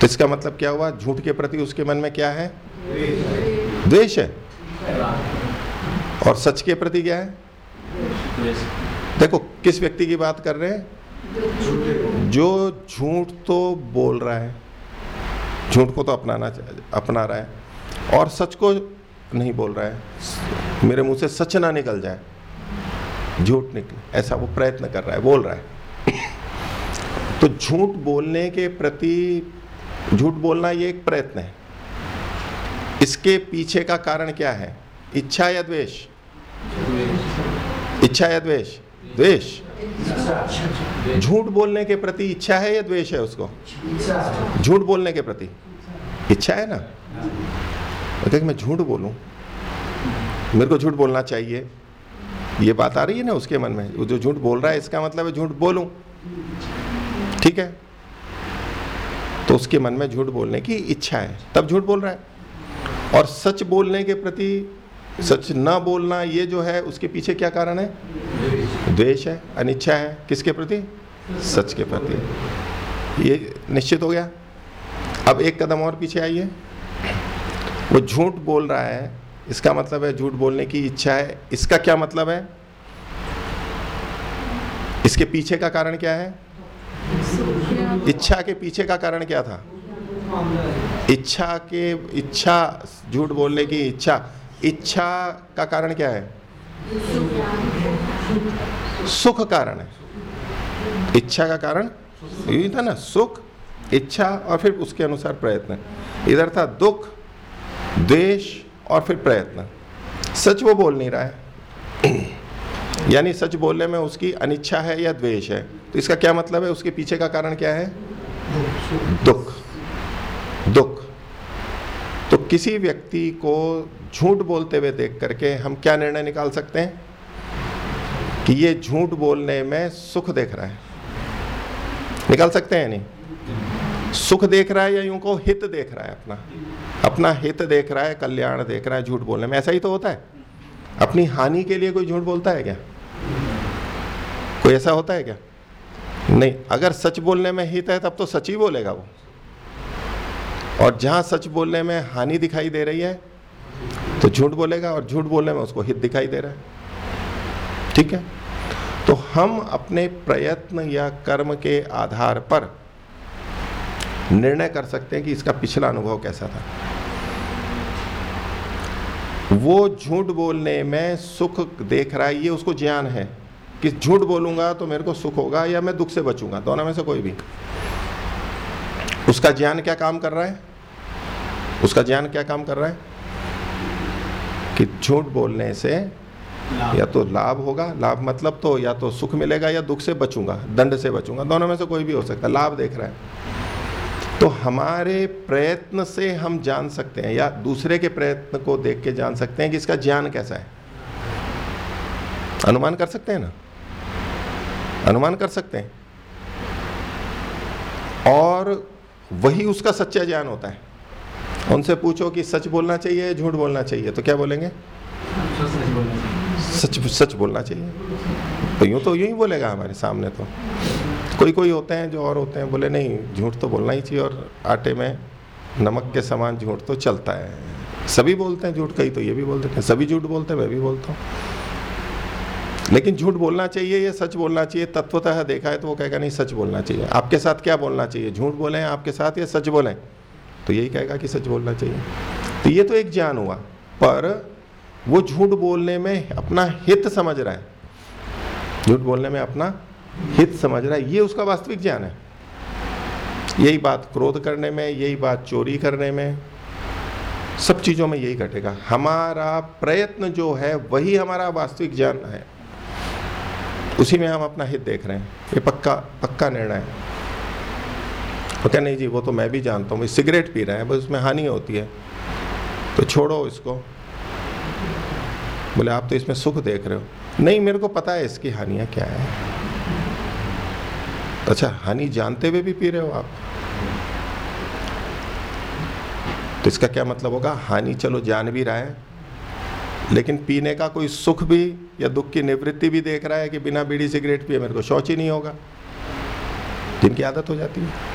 तो इसका मतलब क्या हुआ? झूठ के प्रति उसके मन में क्या है? द्वेष है। और सच के प्रति क्या है? देखो किस व्यक्ति की बात कर रहे हैं? जो झूठ तो बोल रहा है झूठ को तो अपनाना अपना रहा है और सच को नहीं बोल रहा है मेरे मुँह से सच ना निकल जाए झूठ निकले ऐसा वो प्रयत्न कर रहा है बोल रहा है। तो झूठ बोलने के प्रति झूठ बोलना ये एक प्रयत्न है। इसके पीछे का कारण क्या है? इच्छा या द्वेष? इच्छा या द्वेष? द्वेष। झूठ बोलने के प्रति इच्छा है या द्वेष है उसको? झूठ बोलने के प्रति। इच्छा है ना? तो मैं झूठ बोलूँ, मेरे को झूठ बोलना चाहिए। ये बात आ रही है ना उसके मन में? वो जो झूठ बोल रहा है, इसका मतलब है झूठ बोलूँ। ठीक है? तो उसके मन में झूठ बोलने की इच्छा है। तब झूठ बोल रहा है। और सच बोलने के प्रति सच न बोलना ये जो है, उसके पीछे क्या कारण है? द्वेष है, अनिच्छा है। किसके प्रति? सच के प्रति। ये निश्चित हो गया। अब एक कदम और पीछे आइए। वो झूठ बोल रहा है, इसका मतलब है झूठ बोलने की इच्छा है। इसका क्या मतलब है? इसके पीछे का कारण क्या है? इच्छा के पीछे का कारण क्या था? इच्छा के, इच्छा, झूठ बोलने की इच्छा। इच्छा का कारण क्या है? सुख कारण है। इच्छा का कारण? यही था ना, सुख, इच्छा और फिर उसके अनुसार प्रयत्न। इधर था दुख, द्वेष और फिर प्रयत्न। सच वो बोल नहीं रहा है। यानी सच बोलने में उसकी अनिच्छा है या द्वेष है? तो इसका क्या मतलब है? उसके पीछे का कारण क्या है? दुख। दुख। तो किसी व्यक्ति को झूठ बोलते हुए देख करके हम क्या निर्णय निकाल सकते हैं? कि ये झूठ बोलने में सुख देख रहा है। निकाल सकते हैं नहीं? सुख देख रहा है या यूँ को हित देख रहा है अपना। अपना हित देख रहा है, कल्याण देख रहा है झूठ बोलने में। ऐसा ही तो होता है। अपनी हानि के लिए कोई झूठ बोलता है क्या? कोई ऐसा होता है क्या? नहीं, अगर सच बोलने में हित है, तब तो सच ही बोलेगा वो। और जहाँ सच बोलने में हानि दिखाई दे रही है तो झूठ बोलेगा और झूठ बोलने में उसको हित दिखाई दे रहा है। ठीक है? तो हम अपने प्रयत्न या कर्म के आधार पर निर्णय कर सकते हैं कि इसका पिछला अनुभव कैसा था। वो झूठ बोलने में सुख देख रहा है, ये उसको ज्ञान है कि झूठ बोलूँगा तो मेरे को सुख होगा या मैं दुख से बचूँगा, दोनों में से कोई भी। उसका ज्ञान क्या काम कर रहा है? उसका ज्ञान क्या काम कर रहा है? कि झूठ बोलने से या तो लाभ होगा लाभ मतलब तो या तो सुख मिलेगा या दुख से बचूँगा दंड से बचूँगा दोनों में से कोई भी हो सकता है लाभ देख रहा है। तो हमारे प्रयत्न से हम जान सकते हैं या दूसरे के प्रयत्न को देख के जान सकते हैं कि इसका ज्ञान कैसा है। अनुमान कर सकते हैं ना? अनुमान कर सकते हैं। और वही उसका सच्चा ज्ञान होता है। उनसे पूछो कि सच बोलना चाहिए या झूठ बोलना चाहिए तो क्या बोलेंगे? सच सच बोलना चाहिए। तो यूँ तो यूँ ही बोलेगा हमारे सामने तो। कोई कोई होते हैं जो और होते हैं, बोले नहीं, झूठ तो बोलना ही चाहिए और आटे में नमक के समान झूठ तो चलता है। सभी बोलते हैं झूठ कहीं तो ये भी बोल देते हैं। सभी झूठ बोलते हैं, मैं भी बोलता हूँ। लेकिन झूठ बोलना चाहिए या सच बोलना चाहिए? तत्वतः देखा है तो वो कहेगा, नहीं, सच बोलना चाहिए। आपके साथ क्या बोलना चाहिए? झूठ बोले, आपके साथ या सच बोले? तो यही कहेगा कि सच बोलना चाहिए। तो ये तो एक ज्ञान हुआ, पर वो झूठ बोलने में अपना हित समझ रहा है। झूठ बोलने में अपना हित समझ रहा है, ये उसका वास्तविक ज्ञान है। यही बात क्रोध करने में, यही बात चोरी करने में, सब चीज़ों में यही घटेगा। हमारा प्रयत्न जो है, वही हमारा वास्तविक ज्ञान है। उसी में हम अपना हित देख रहे हैं। ये पक्का पक्का निर्णय है। वो क्या नहीं जी, वो तो मैं भी जानता हूँ सिगरेट पी रहे हैं, बस उसमें हानि होती है। तो छोड़ो इसको। बोले, आप तो इसमें सुख देख रहे हो। नहीं, मेरे को पता है इसकी हानियाँ क्या है। अच्छा हानि जानते हुए भी पी रहे हो आप? तो इसका क्या मतलब होगा? हानि चलो जान भी रहा है, लेकिन पीने का कोई सुख भी या दुख की निवृत्ति भी देख रहा है कि बिना बीड़ी सिगरेट पिए मेरे को शौच ही नहीं होगा। जिनकी आदत हो जाती है।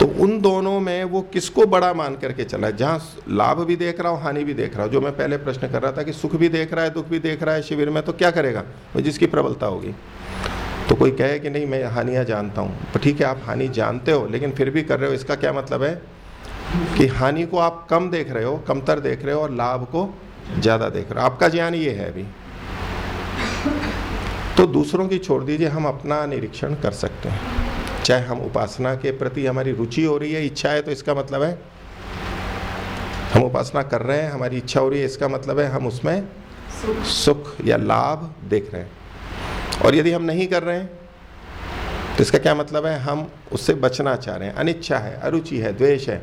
तो उन दोनों में वो किसको बड़ा मान करके चला है? जहाँ लाभ भी देख रहा हूँ, हानि भी देख रहा हूँ। जो मैं पहले प्रश्न कर रहा था कि सुख भी देख रहा है, दुख भी देख रहा है शिविर में तो क्या करेगा? वो जिसकी प्रबलता होगी। तो कोई कहे कि नहीं, मैं हानियाँ जानता हूँ। तो ठीक है, आप हानि जानते हो, लेकिन फिर भी कर रहे हो। इसका क्या मतलब है? कि हानि को आप कम देख रहे हो, कमतर देख रहे हो और लाभ को ज़्यादा देख रहे हो। आपका ज्ञान ये है अभी। तो दूसरों की छोड़ दीजिए, हम अपना निरीक्षण कर सकते हैं। चाहे हम उपासना के प्रति हमारी रुचि हो रही है, इच्छा है तो इसका मतलब है हम उपासना कर रहे हैं, हमारी इच्छा हो रही है, इसका मतलब है हम उसमें सुख या लाभ देख रहे हैं। और यदि हम नहीं कर रहे हैं तो इसका क्या मतलब है? हम उससे बचना चाह रहे हैं। अनिच्छा है, अरुचि है, द्वेष है।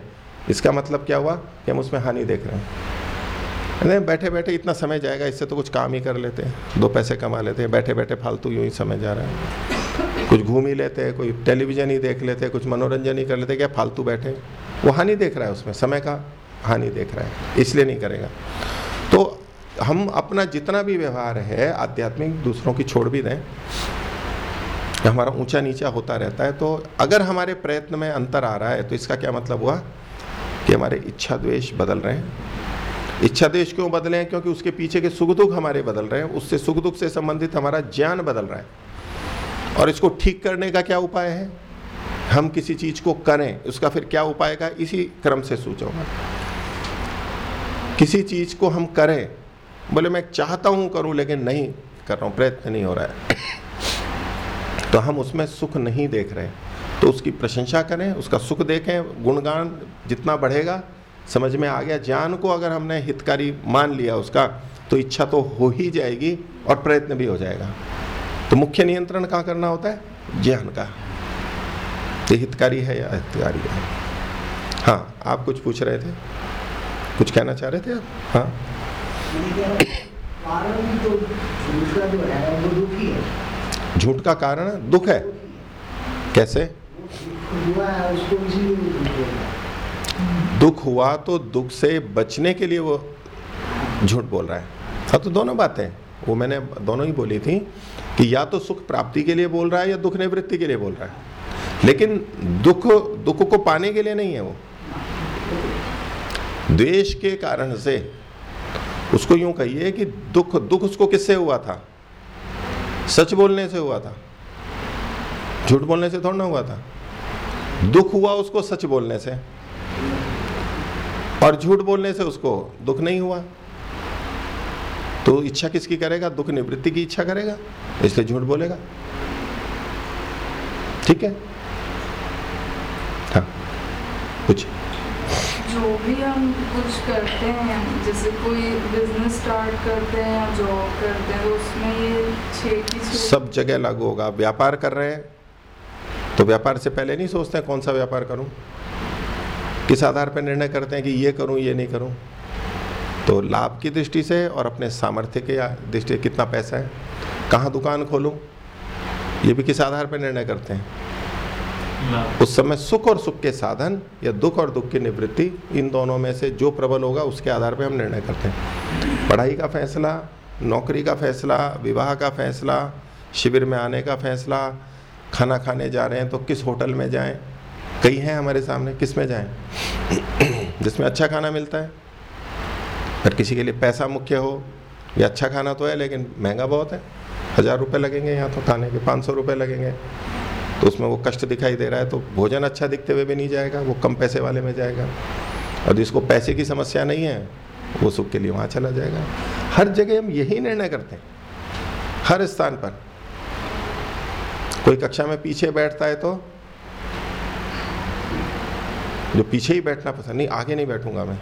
इसका मतलब क्या हुआ? कि हम उसमें हानि देख रहे हैं। नहीं बैठे बैठे इतना समय जाएगा, इससे तो कुछ काम ही कर लेते हैं। दो पैसे कमा लेते हैं बैठे बैठे फालतू यूँ ही समय जा रहा है। कुछ घूम ही लेते हैं, कोई टेलीविज़न ही देख लेते हैं, कुछ मनोरंजन ही कर लेते क्या फालतू बैठे वो हानि देख रहा है उसमें, समय का हानि देख रहा है, इसलिए नहीं करेगा। तो हम अपना जितना भी व्यवहार है, आध्यात्मिक दूसरों की छोड़ भी दें, हमारा ऊँचा नीचा होता रहता है तो अगर हमारे प्रयत्न में अंतर आ रहा है तो इसका क्या मतलब हुआ? कि हमारे इच्छा द्वेष बदल रहे हैं। इच्छा देश क्यों बदले हैं? क्योंकि उसके पीछे के सुख दुख हमारे बदल रहे हैं, उससे सुख दुख से संबंधित हमारा ज्ञान बदल रहा है। और इसको ठीक करने का क्या उपाय है? हम किसी चीज़ को करें, उसका फिर क्या उपाय का? इसी क्रम से सूचूँगा किसी चीज़ को हम करें, बोले मैं चाहता हूँ करूँ, लेकिन नहीं कर रहा हूँ, प्रयत्न नहीं हो रहा है। तो हम उसमें सुख नहीं देख रहे। तो उसकी प्रशंसा करें, उसका सुख देखें, गुणगान जितना बढ़ेगा, समझ में आ गया, ज्ञान को अगर हमने हितकारी मान लिया उसका तो इच्छा तो हो ही जाएगी और प्रयत्न भी हो जाएगा। तो मुख्य नियंत्रण कहाँ करना होता है? ज्ञान का। ये हितकारी है या हितकारी है? हाँ आप कुछ पूछ रहे थे? कुछ कहना चाह रहे थे आप? हाँ। झूठ का कारण दुख है। कैसे। दुख हुआ तो दुख से बचने के लिए वो झूठ बोल रहा है। हाँ तो दोनों बातें वो मैंने दोनों ही बोली थी कि या तो सुख प्राप्ति के लिए बोल रहा है या दुख निवृत्ति के लिए बोल रहा है। लेकिन दुख दुख को पाने के लिए नहीं है वो। द्वेष के कारण से उसको यूँ कहिए कि दुख दुख उसको किससे हुआ था? सच बोलने से हुआ था। झूठ बोलने से थोड़ा ना हुआ था। दुख हुआ उसको सच बोलने से। और झूठ बोलने से उसको दुख नहीं हुआ। तो इच्छा किसकी करेगा? दुख निवृत्ति की इच्छा करेगा। इसलिए झूठ बोलेगा। ठीक है? हाँ कुछ जो भी हम कुछ करते हैं जैसे कोई बिज़नेस स्टार्ट करते हैं या जॉब करते हैं तो उसमें ये छः की छः सब जगह लागू होगा। व्यापार कर रहे हैं तो व्यापार से पहले नहीं सोचते हैं कौन सा व्यापार करूँ? किस आधार पर निर्णय करते हैं कि ये करूँ ये नहीं करूँ? तो लाभ की दृष्टि से और अपने सामर्थ्य के दृष्टि से कितना पैसा है कहाँ दुकान खोलूँ ये भी किस आधार पर निर्णय करते हैं? उस समय सुख और सुख के साधन या दुख और दुख की निवृत्ति इन दोनों में से जो प्रबल होगा उसके आधार पर हम निर्णय करते हैं। पढ़ाई का फैसला नौकरी का फैसला विवाह का फैसला शिविर में आने का फैसला खाना खाने जा रहे हैं तो किस होटल में जाएँ कई हैं हमारे सामने किसमें जाएँ? जिसमें अच्छा खाना मिलता है पर किसी के लिए पैसा मुख्य हो, या अच्छा खाना तो है, लेकिन महँगा बहुत है। हज़ार रुपये लगेंगे यहाँ तो खाने के पाँच सौ रुपये लगेंगे। तो उसमें वो कष्ट दिखाई दे रहा है तो भोजन अच्छा दिखते हुए भी नहीं जाएगा, वो कम पैसे वाले में जाएगा। और जिसको पैसे की समस्या नहीं है, वो सुख के लिए वहाँ चला जाएगा। हर जगह हम यही निर्णय करते हैं, हर स्थान पर। कोई कक्षा में पीछे बैठता है तो जो पीछे ही बैठना पसंद, नहीं, आगे नहीं बैठूँगा मैं।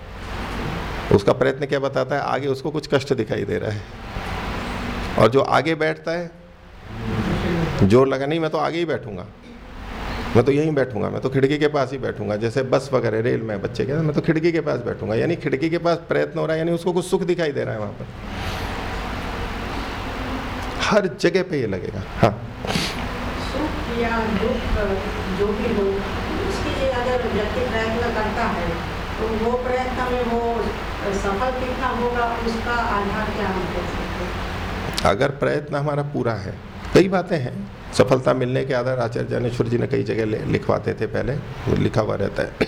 उसका प्रयत्न क्या बताता है? आगे उसको कुछ कष्ट दिखाई दे रहा है। और जो आगे बैठता है, ज़ोर लगा, नहीं, मैं तो आगे ही बैठूँगा। मैं तो यहीं बैठूँगा, मैं तो खिड़की के पास ही बैठूँगा। जैसे बस वगैरह, रेल में बच्चे के मैं तो खिड़की के पास बैठूँगा। यानी खिड़की के पास प्रयत्न हो रहा है, यानी उसको कुछ सुख दिखाई दे रहा है वहाँ पर। हर जगह पे ये लगेगा। हाँ। जो भी हो, उसके अगर व्यक्ति प्रयत्न करता है तो वो प्रयत्न में वो सफल कितना होगा, उसका आधार क्या हम कह सकते अगर प्रयत्न हमारा पूरा है, कई बातें हैं। सफलता मिलने के आधार आचार्य ज्ञानेश्वर जी ने कई जगह लिखवाते थे पहले लिखा हुआ रहता है।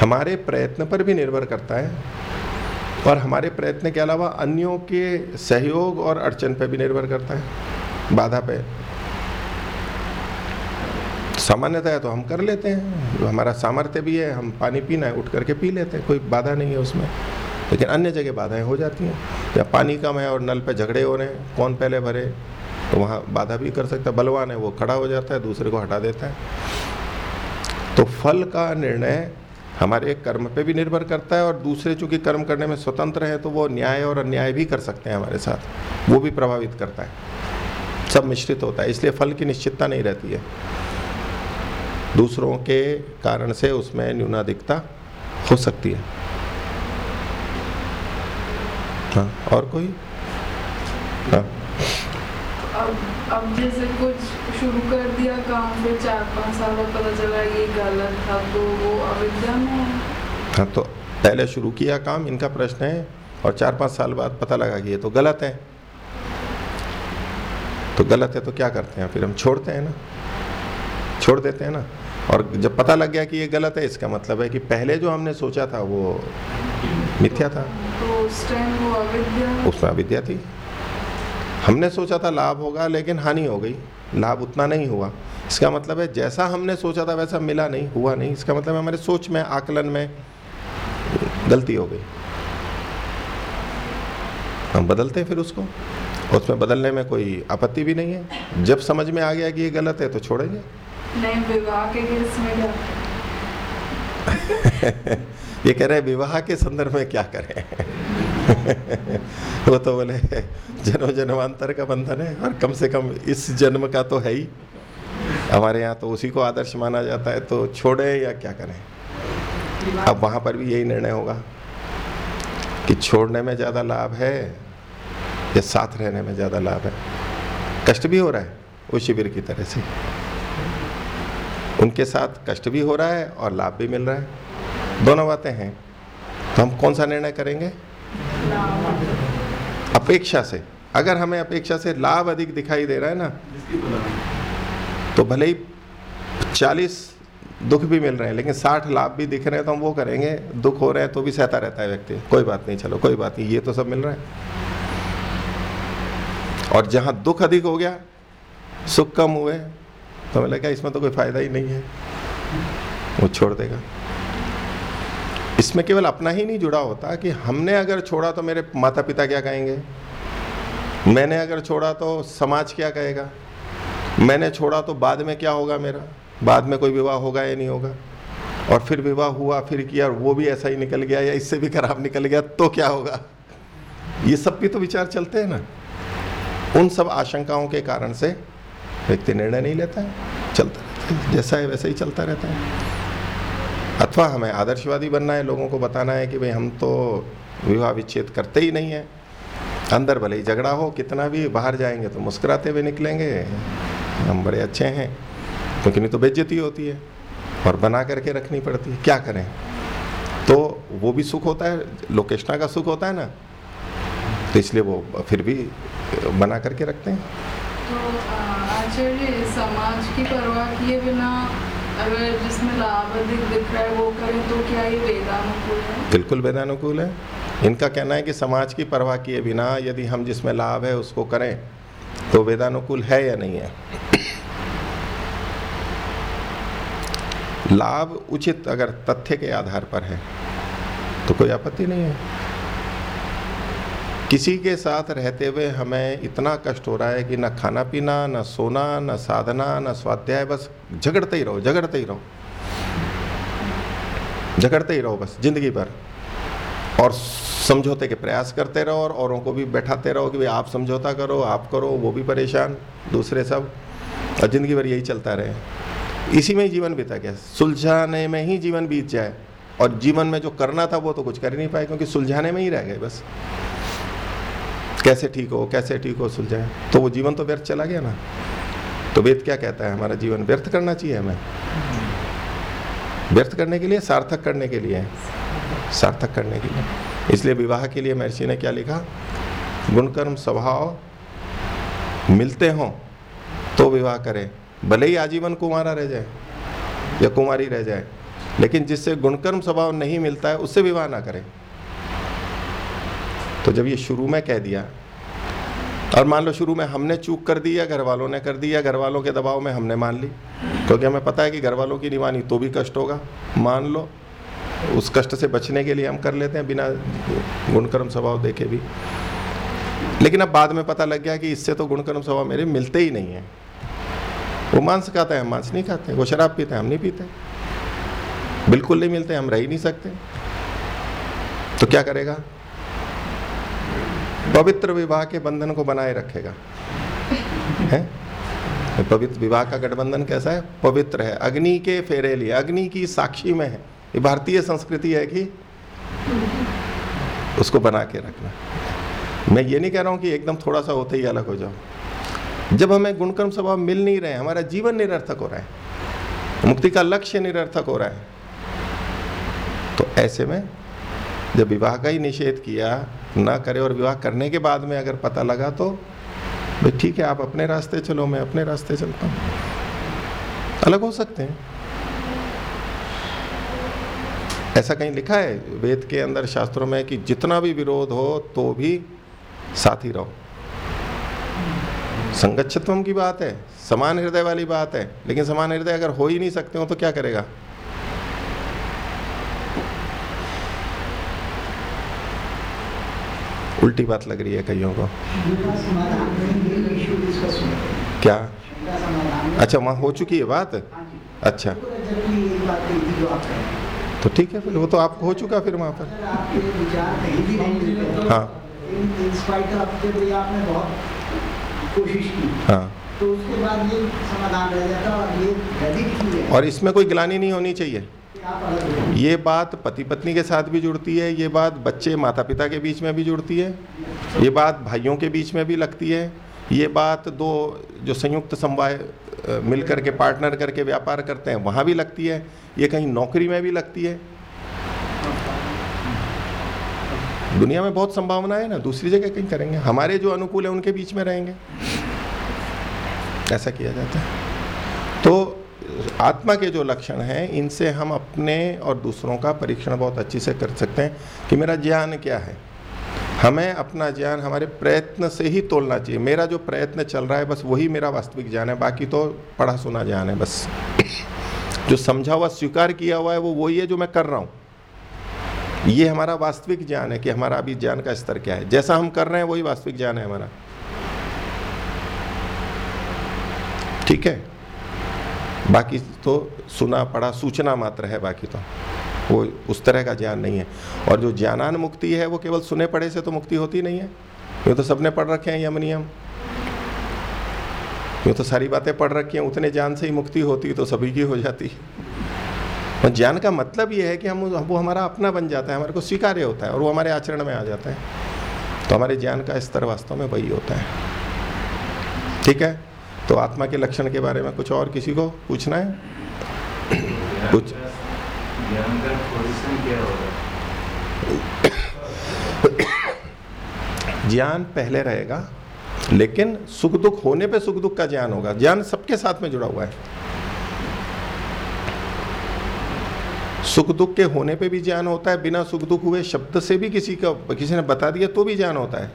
हमारे प्रयत्न पर भी निर्भर करता है, और हमारे प्रयत्न के अलावा अन्यों के सहयोग और अड़चन पर भी निर्भर करता है। बाधा पे सामान्यतः तो हम कर लेते हैं। जो हमारा सामर्थ्य भी है, हम पानी पीना है, उठ करके पी लेते हैं, कोई बाधा नहीं है उसमें। लेकिन अन्य जगह बाधाएँ हो जाती हैं। या पानी कम है और नल पे झगड़े हो रहे हैं, कौन पहले भरे तो वहाँ बाधा भी कर सकता है। बलवान है, वो खड़ा हो जाता है, दूसरे को हटा देता है। तो फल का निर्णय हमारे कर्म पे भी निर्भर करता है और दूसरे चूँकि कर्म करने में स्वतंत्र है तो वो न्याय और अन्याय भी कर सकते हैं हमारे साथ। वो भी प्रभावित करता है। सब मिश्रित होता है, इसलिए फल की निश्चितता नहीं रहती है। दूसरों के कारण से उसमें न्यूनाधिकता हो सकती है। हाँ और कोई? हाँ। अब अब जैसे कुछ शुरू कर दिया काम फिर चार पाँच साल बाद पता चला ये गलत था तो वो अविद्या में है। हाँ तो पहले शुरू किया काम इनका प्रश्न है और चार पाँच साल बाद पता लगा कि ये तो गलत है। तो गलत है तो क्या करते हैं? फिर हम छोड़ते हैं ना? छोड़ देते हैं ना? और जब पता लग गया कि ये गलत है इसका मतलब है कि पहले जो हमने सोचा था वो मिथ्या था। तो उस टाइम वो अविद्या। उसमें अविद्या थी। हमने सोचा था लाभ होगा लेकिन हानि हो गई। लाभ उतना नहीं हुआ। इसका मतलब है जैसा हमने सोचा था वैसा मिला नहीं हुआ नहीं। इसका मतलब है हमारे सोच में आकलन में गलती हो गई। हम बदलते हैं फिर उसको। उसमें बदलने में कोई आपत्ति भी नहीं है। जब समझ में आ गया कि ये गलत है तो छोड़ेंगे। नहीं, विवाह के केस में ये कह रहे विवाह के संदर्भ में क्या करें? वो तो बोले, जन्म जन्मांतर का बंधन है, और कम से कम इस जन्म का तो है ही। हमारे यहाँ तो उसी को आदर्श माना जाता है तो छोड़े या क्या करें? अब वहाँ पर भी यही निर्णय होगा कि छोड़ने में ज़्यादा लाभ है या साथ रहने में ज़्यादा लाभ है। कष्ट भी हो रहा है वो शिविर की तरह से। उनके साथ कष्ट भी हो रहा है और लाभ भी मिल रहा है। दोनों बातें हैं। तो हम कौन सा निर्णय करेंगे? अपेक्षा से। अगर हमें अपेक्षा से लाभ अधिक दिखाई दे रहा है ना तो भले ही चालीस दुख भी मिल रहे हैं, लेकिन साठ लाभ भी दिख रहे हैं तो हम वो करेंगे। दुख हो रहे हैं तो भी सहता रहता है व्यक्ति। कोई बात नहीं, चलो, कोई बात नहीं, ये तो सब मिल रहा है। और जहाँ दुख अधिक हो गया, सुख कम हुए तो हमें लगा इसमें तो कोई फ़ायदा ही नहीं है। वो छोड़ देगा। इसमें केवल अपना ही नहीं जुड़ा होता कि हमने अगर छोड़ा तो मेरे माता पिता क्या कहेंगे? मैंने अगर छोड़ा तो समाज क्या कहेगा? मैंने छोड़ा तो बाद में क्या होगा मेरा? बाद में कोई विवाह होगा या नहीं होगा? और फिर विवाह हुआ, फिर किया, वो भी ऐसा ही निकल गया या इससे भी खराब निकल गया तो क्या होगा? ये सब भी तो विचार चलते हैं ना। उन सब आशंकाओं के कारण से व्यक्ति निर्णय नहीं लेता है, चलता रहता है। जैसा है वैसा ही चलता रहता है। अथवा हमें आदर्शवादी बनना है, लोगों को बताना है कि भाई हम तो विवाह विच्छेद करते ही नहीं है। अंदर भले ही झगड़ा हो, कितना भी बाहर जाएँगे तो मुस्कुराते हुए निकलेंगे। हम बड़े अच्छे हैं, क्योंकि नहीं तो बेज्जती होती है और बना करके रखनी पड़ती है। क्या करें? तो वो भी सुख होता है लोकेशना का सुख होता है ना। तो इसलिए वो फिर भी बना करके रखते हैं। आचार्य समाज की परवाह किए बिना अगर जिसमें लाभ अधिक दिख रहा है वो करें तो क्या ये वेदानुकूल है? बिल्कुल वेदानुकूल है। इनका कहना है कि समाज की परवाह किए बिना यदि हम जिसमें लाभ है उसको करें तो वेदानुकूल है या नहीं है? लाभ उचित अगर तथ्य के आधार पर है तो कोई आपत्ति नहीं है। किसी के साथ रहते हुए हमें इतना कष्ट हो रहा है कि ना खाना पीना, ना सोना, ना साधना, ना स्वाध्याय, बस झगड़ते ही रहो, झगड़ते ही रहो। झगड़ते ही रहो बस ज़िंदगी भर। और समझौते के प्रयास करते रहो और औरों को भी बैठाते रहो कि भाई आप समझौता करो, आप करो, वो भी परेशान, दूसरे सब। और ज़िंदगी भर यही चलता रहे। इसी में ही जीवन बीता गया। सुलझाने में ही जीवन बीत जाए। और जीवन में जो करना था वो तो कुछ कर ही नहीं पाए क्योंकि सुलझाने में ही रह गए बस। कैसे ठीक हो, कैसे ठीक हो, सुलझाए। तो वो जीवन तो व्यर्थ चला गया ना। तो वेद क्या कहता है? हमारा जीवन व्यर्थ करना चाहिए हमें। व्यर्थ करने के लिए, सार्थक करने के लिए। सार्थक करने के लिए। इसलिए विवाह के लिए महर्षि ने क्या लिखा? गुणकर्म स्वभाव, मिलते हों तो विवाह करें। भले ही आजीवन कुमारा रह जाए या कुमारी रह जाए, लेकिन जिससे गुणकर्म स्वभाव नहीं मिलता है, उससे विवाह ना करें। तो जब ये शुरू में कह दिया, और मान लो शुरू में हमने चूक कर दी या घर वालों ने कर दी या घर वालों के दबाव में हमने मान ली, क्योंकि हमें पता है कि घर वालों की नहीं मानी तो भी कष्ट होगा। मान लो, उस कष्ट से बचने के लिए हम कर लेते हैं बिना गुणकर्म स्वभाव देखे भी। लेकिन अब बाद में पता लग गया कि इससे तो गुणकर्म स्वभाव मेरे मिलते ही नहीं है। वो मांस खाता है हम मांस नहीं खाते, वो शराब पीते हैं, हम नहीं पीते। बिल्कुल नहीं मिलते, हम रह ही नहीं सकते। तो क्या करेगा? पवित्र विवाह के बंधन को बनाए रखेगा। है? पवित्र विवाह का गठबंधन कैसा है? पवित्र है। अग्नि के फेरे लिए। अग्नि की साक्षी में है। ये भारतीय संस्कृति है कि उसको बना के रखना। मैं ये नहीं कह रहा हूँ कि एकदम थोड़ा सा होते ही अलग हो जाओ। जब हमें गुणकर्म स्वभाव मिल नहीं रहे हमारा जीवन निरर्थक हो रहा है। मुक्ति का लक्ष्य निरर्थक हो रहा है। तो ऐसे में जब विवाह का ही निषेध किया, ना करे और विवाह करने के बाद में अगर पता लगा तो भाई ठीक है, आप अपने रास्ते चलो, मैं अपने रास्ते चलता हूँ। अलग हो सकते हैं। ऐसा कहीं लिखा है, वेद के अंदर शास्त्रों में कि जितना भी विरोध हो तो भी साथ ही रहो। संगच्छत्वम की बात है, समान हृदय वाली बात है, लेकिन समान हृदय अगर हो ही नहीं सकते हो तो क्या करेगा? उल्टी बात लग रही है कईयों को। क्या? अच्छा वहाँ हो चुकी है बात? अच्छा। तो ठीक है फिर वो तो आपको हो चुका फिर वहाँ पर। हैं, हाँ। हाँ तो उसके बाद ये समाधान रह जाता और ये और इसमें कोई गिलानी नहीं होनी चाहिए। ये बात पति पत्नी के साथ भी जुड़ती है, ये बात बच्चे माता पिता के बीच में भी जुड़ती है, ये बात भाइयों के बीच में भी लगती है, ये बात दो जो संयुक्त समवाय मिल करके पार्टनर करके व्यापार करते हैं, वहाँ भी लगती है, ये कहीं नौकरी में भी लगती है। दुनिया में बहुत संभावना है ना, दूसरी जगह कहीं करेंगे, हमारे जो अनुकूल है उनके बीच में रहेंगे। ऐसा किया जाता है। तो आत्मा के जो लक्षण हैं, इनसे हम अपने और दूसरों का परीक्षण बहुत अच्छी से कर सकते हैं कि मेरा ज्ञान क्या है। हमें अपना ज्ञान, हमारे प्रयत्न से ही तोलना चाहिए। मेरा जो प्रयत्न चल रहा है, बस वही मेरा वास्तविक ज्ञान है, बाकी तो पढ़ा सुना ज्ञान है बस। जो समझा हुआ, स्वीकार किया हुआ है, वो वही है जो मैं कर रहा हूँ। ये हमारा वास्तविक ज्ञान है कि हमारा अभी ज्ञान का स्तर क्या है। जैसा हम कर रहे हैं, वही वास्तविक ज्ञान है हमारा। ठीक है? बाकी तो सुना पढ़ा, सूचना मात्र है बाकी तो। वो उस तरह का ज्ञान नहीं है। और जो ज्ञानान मुक्ति है, वो केवल सुने पढ़े से तो मुक्ति होती नहीं है। ये तो सबने पढ़ रखे हैं यम नियम। ये तो सारी बातें पढ़ रखी हैं, उतने ज्ञान से ही मुक्ति होती तो सभी की हो जाती। और ज्ञान का मतलब ये है कि हम वो हमारा अपना बन जाता है, हमारे को स्वीकार्य होता है और वो हमारे आचरण में आ जाता है। तो हमारे ज्ञान का स्तर वास्तव में वही होता है। ठीक है? तो आत्मा के लक्षण के बारे में कुछ और किसी को पूछना है? कुछ ज्ञान पहले रहेगा, लेकिन सुख दुख होने पे सुख दुख का ज्ञान होगा। ज्ञान सबके साथ में जुड़ा हुआ है। सुख दुख के होने पे भी ज्ञान होता है, बिना सुख दुख हुए शब्द से भी किसी का, किसी ने बता दिया तो भी ज्ञान होता है।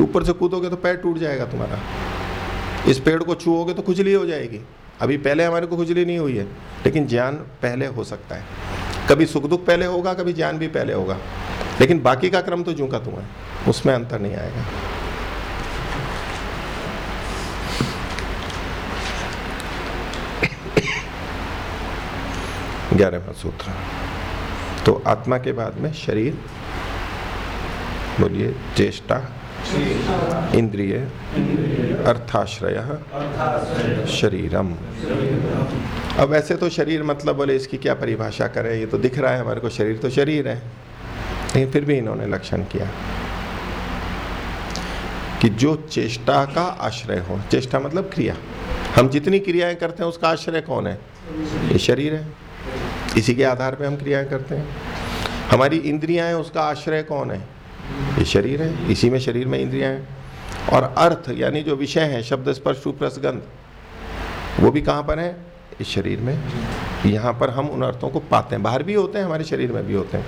ऊपर से कूदोगे तो पैर टूट जाएगा तुम्हारा। इस पेड़ को छुओगे तो खुजली हो जाएगी। अभी पहले हमारे को खुजली नहीं हुई है, लेकिन ज्ञान पहले हो सकता है। कभी सुख दुख पहले होगा, कभी ज्ञान भी पहले होगा। लेकिन बाकी का क्रम तो जू का तू है, उसमें अंतर नहीं आएगा। ग्यारहवा सूत्र। तो आत्मा के बाद में शरीर, बोलिए चेष्टा इंद्रिय अर्थाश्रय शरीरम। अब वैसे तो शरीर मतलब बोले इसकी क्या परिभाषा करें? ये तो दिख रहा है हमारे को, शरीर तो शरीर है। लेकिन फिर भी इन्होंने लक्षण किया कि जो चेष्टा का आश्रय हो, चेष्टा मतलब क्रिया। हम जितनी क्रियाएँ करते हैं, उसका आश्रय कौन है? ये शरीर है। इसी के आधार पे हम क्रियाएँ करते हैं। हमारी इंद्रियाँ हैं, उसका आश्रय कौन है? ये शरीर है, इसी में शरीर में इंद्रियाँ हैं। और अर्थ, यानी जो विषय है, शब्द, स्पर्श, रूप रसगंध वो भी कहाँ पर है? इस शरीर में। यहाँ पर हम उन अर्थों को पाते हैं। बाहर भी होते हैं, हमारे शरीर में भी होते हैं।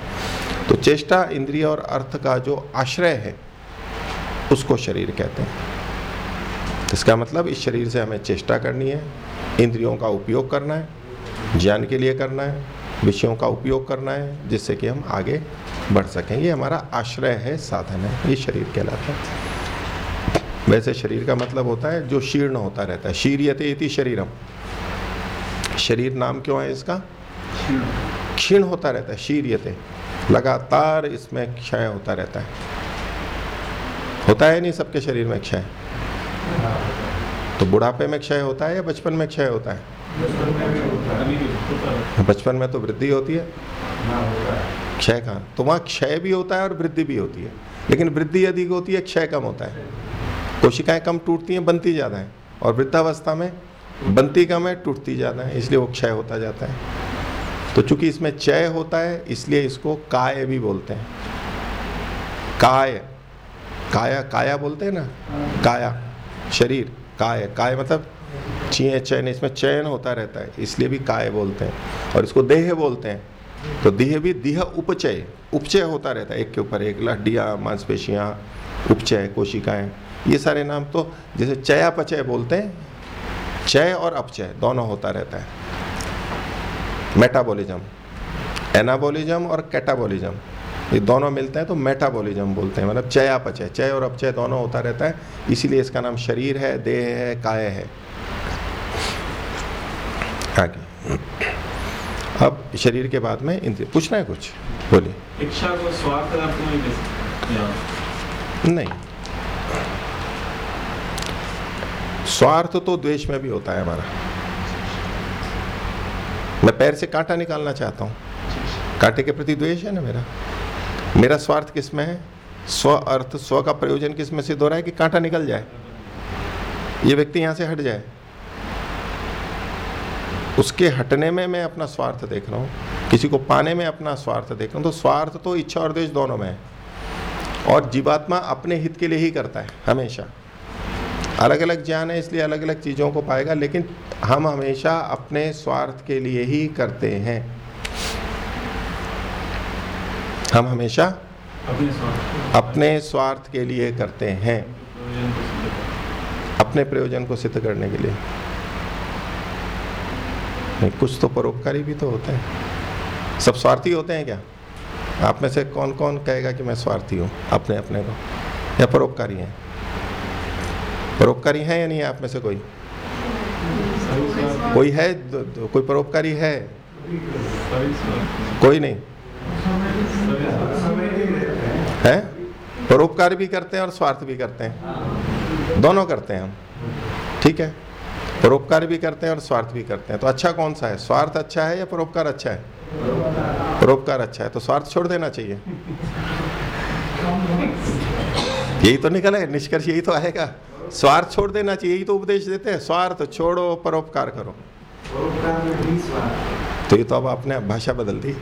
तो चेष्टा, इंद्रिय और अर्थ का जो आश्रय है, उसको शरीर कहते हैं। इसका मतलब इस शरीर से हमें चेष्टा करनी है, इंद्रियों का उपयोग करना है, ज्ञान के लिए करना है, विषयों का उपयोग करना है, जिससे कि हम आगे बढ़ सकें। ये हमारा आश्रय है, साधन है, ये शरीर कहलाता है। वैसे शरीर का मतलब होता है जो शीर्ण होता रहता है। शीर्यते इति शरीरम। शरीर नाम क्यों है इसका? क्षीण होता रहता है, शीर्यते। लगातार इसमें क्षय होता रहता है। होता है नहीं सबके शरीर में क्षय? तो बुढ़ापे में क्षय होता है या बचपन में क्षय होता है? होता है। बचपन में तो वृद्धि होती है। क्षय कहाँ? तो वहाँ क्षय भी होता है और वृद्धि भी होती है। लेकिन वृद्धि अधिक होती है, क्षय कम होता है। कोशिकाएँ कम टूटती हैं, बनती ज़्यादा है। और वृद्धावस्था में बनती कम है, टूटती ज़्यादा है, इसलिए वो क्षय होता जाता है। तो चूँकि इसमें चय होता है, इसलिए इसको काय भी बोलते हैं। काय, काया काया बोलते हैं ना? काया, शरीर, काय काय मतलब चिए चयन, इसमें चयन होता रहता है, इसलिए भी काय बोलते हैं। और इसको देह बोलते हैं। तो देह भी देह उपचय उपचय होता रहता है। एक के ऊपर एक हड्डियाँ मांसपेशियाँ, उपचय, कोशिकाएँ, ये सारे नाम तो जैसे चयापचय बोलते हैं, चय और अपचय दोनों होता रहता है। मेटाबॉलिज्म एनाबॉलिज्म और कैटाबॉलिज्म ये दोनों मिलते हैं तो मेटाबॉलिज्म बोलते हैं। मतलब चयापचय चय और अपचय दोनों होता रहता है, इसीलिए इसका नाम शरीर है, देह है, काय है। आगे। अब शरीर के बाद में इंद्रिय पूछना है कुछ? बोलिए। इच्छा को स्वार्थ में नहीं। स्वार्थ तो द्वेष में भी होता है हमारा। मैं पैर से कांटा निकालना चाहता हूँ। कांटे के प्रति द्वेष है ना मेरा? मेरा स्वार्थ किसमें है? स्व अर्थ स्व का प्रयोजन किसमें सिद्ध हो रहा है कि कांटा निकल जाए? ये व्यक्ति यहाँ से हट जाए। उसके हटने में मैं अपना स्वार्थ देख रहा हूँ। किसी को पाने में अपना स्वार्थ देख रहा हूँ। तो स्वार्थ तो इच्छा और देश दोनों में है। और जीवात्मा अपने हित के लिए ही करता है हमेशा। अलग अलग ज्ञान है इसलिए अलग अलग चीज़ों को पाएगा लेकिन हम हमेशा अपने स्वार्थ के लिए ही करते हैं। हम हमेशा अपने स्वार्थ के लिए करते हैं। अपने प्रयोजन को सिद्ध करने के लिए। नहीं कुछ तो परोपकारी भी तो होते हैं। सब स्वार्थी होते हैं क्या? आप में से कौन कौन कहेगा कि मैं स्वार्थी हूँ अपने अपने को? या परोपकारी हैं? परोपकारी हैं या नहीं है आप में से कोई? कोई है? दो, दो, कोई परोपकारी है? कोई नहीं। है? परोपकार भी करते हैं और स्वार्थ भी करते हैं। दोनों करते हैं हम। ठीक है? परोपकार भी करते हैं और स्वार्थ भी करते हैं। तो अच्छा कौन सा है? स्वार्थ अच्छा है या परोपकार अच्छा है? परोपकार अच्छा है तो स्वार्थ छोड़ देना चाहिए। यही तो निकला है, निष्कर्ष यही तो आएगा। स्वार्थ छोड़ देना चाहिए, यही तो उपदेश देते हैं। स्वार्थ छोड़ो, परोपकार करो। तो ये तो अब आपने भाषा बदल दी।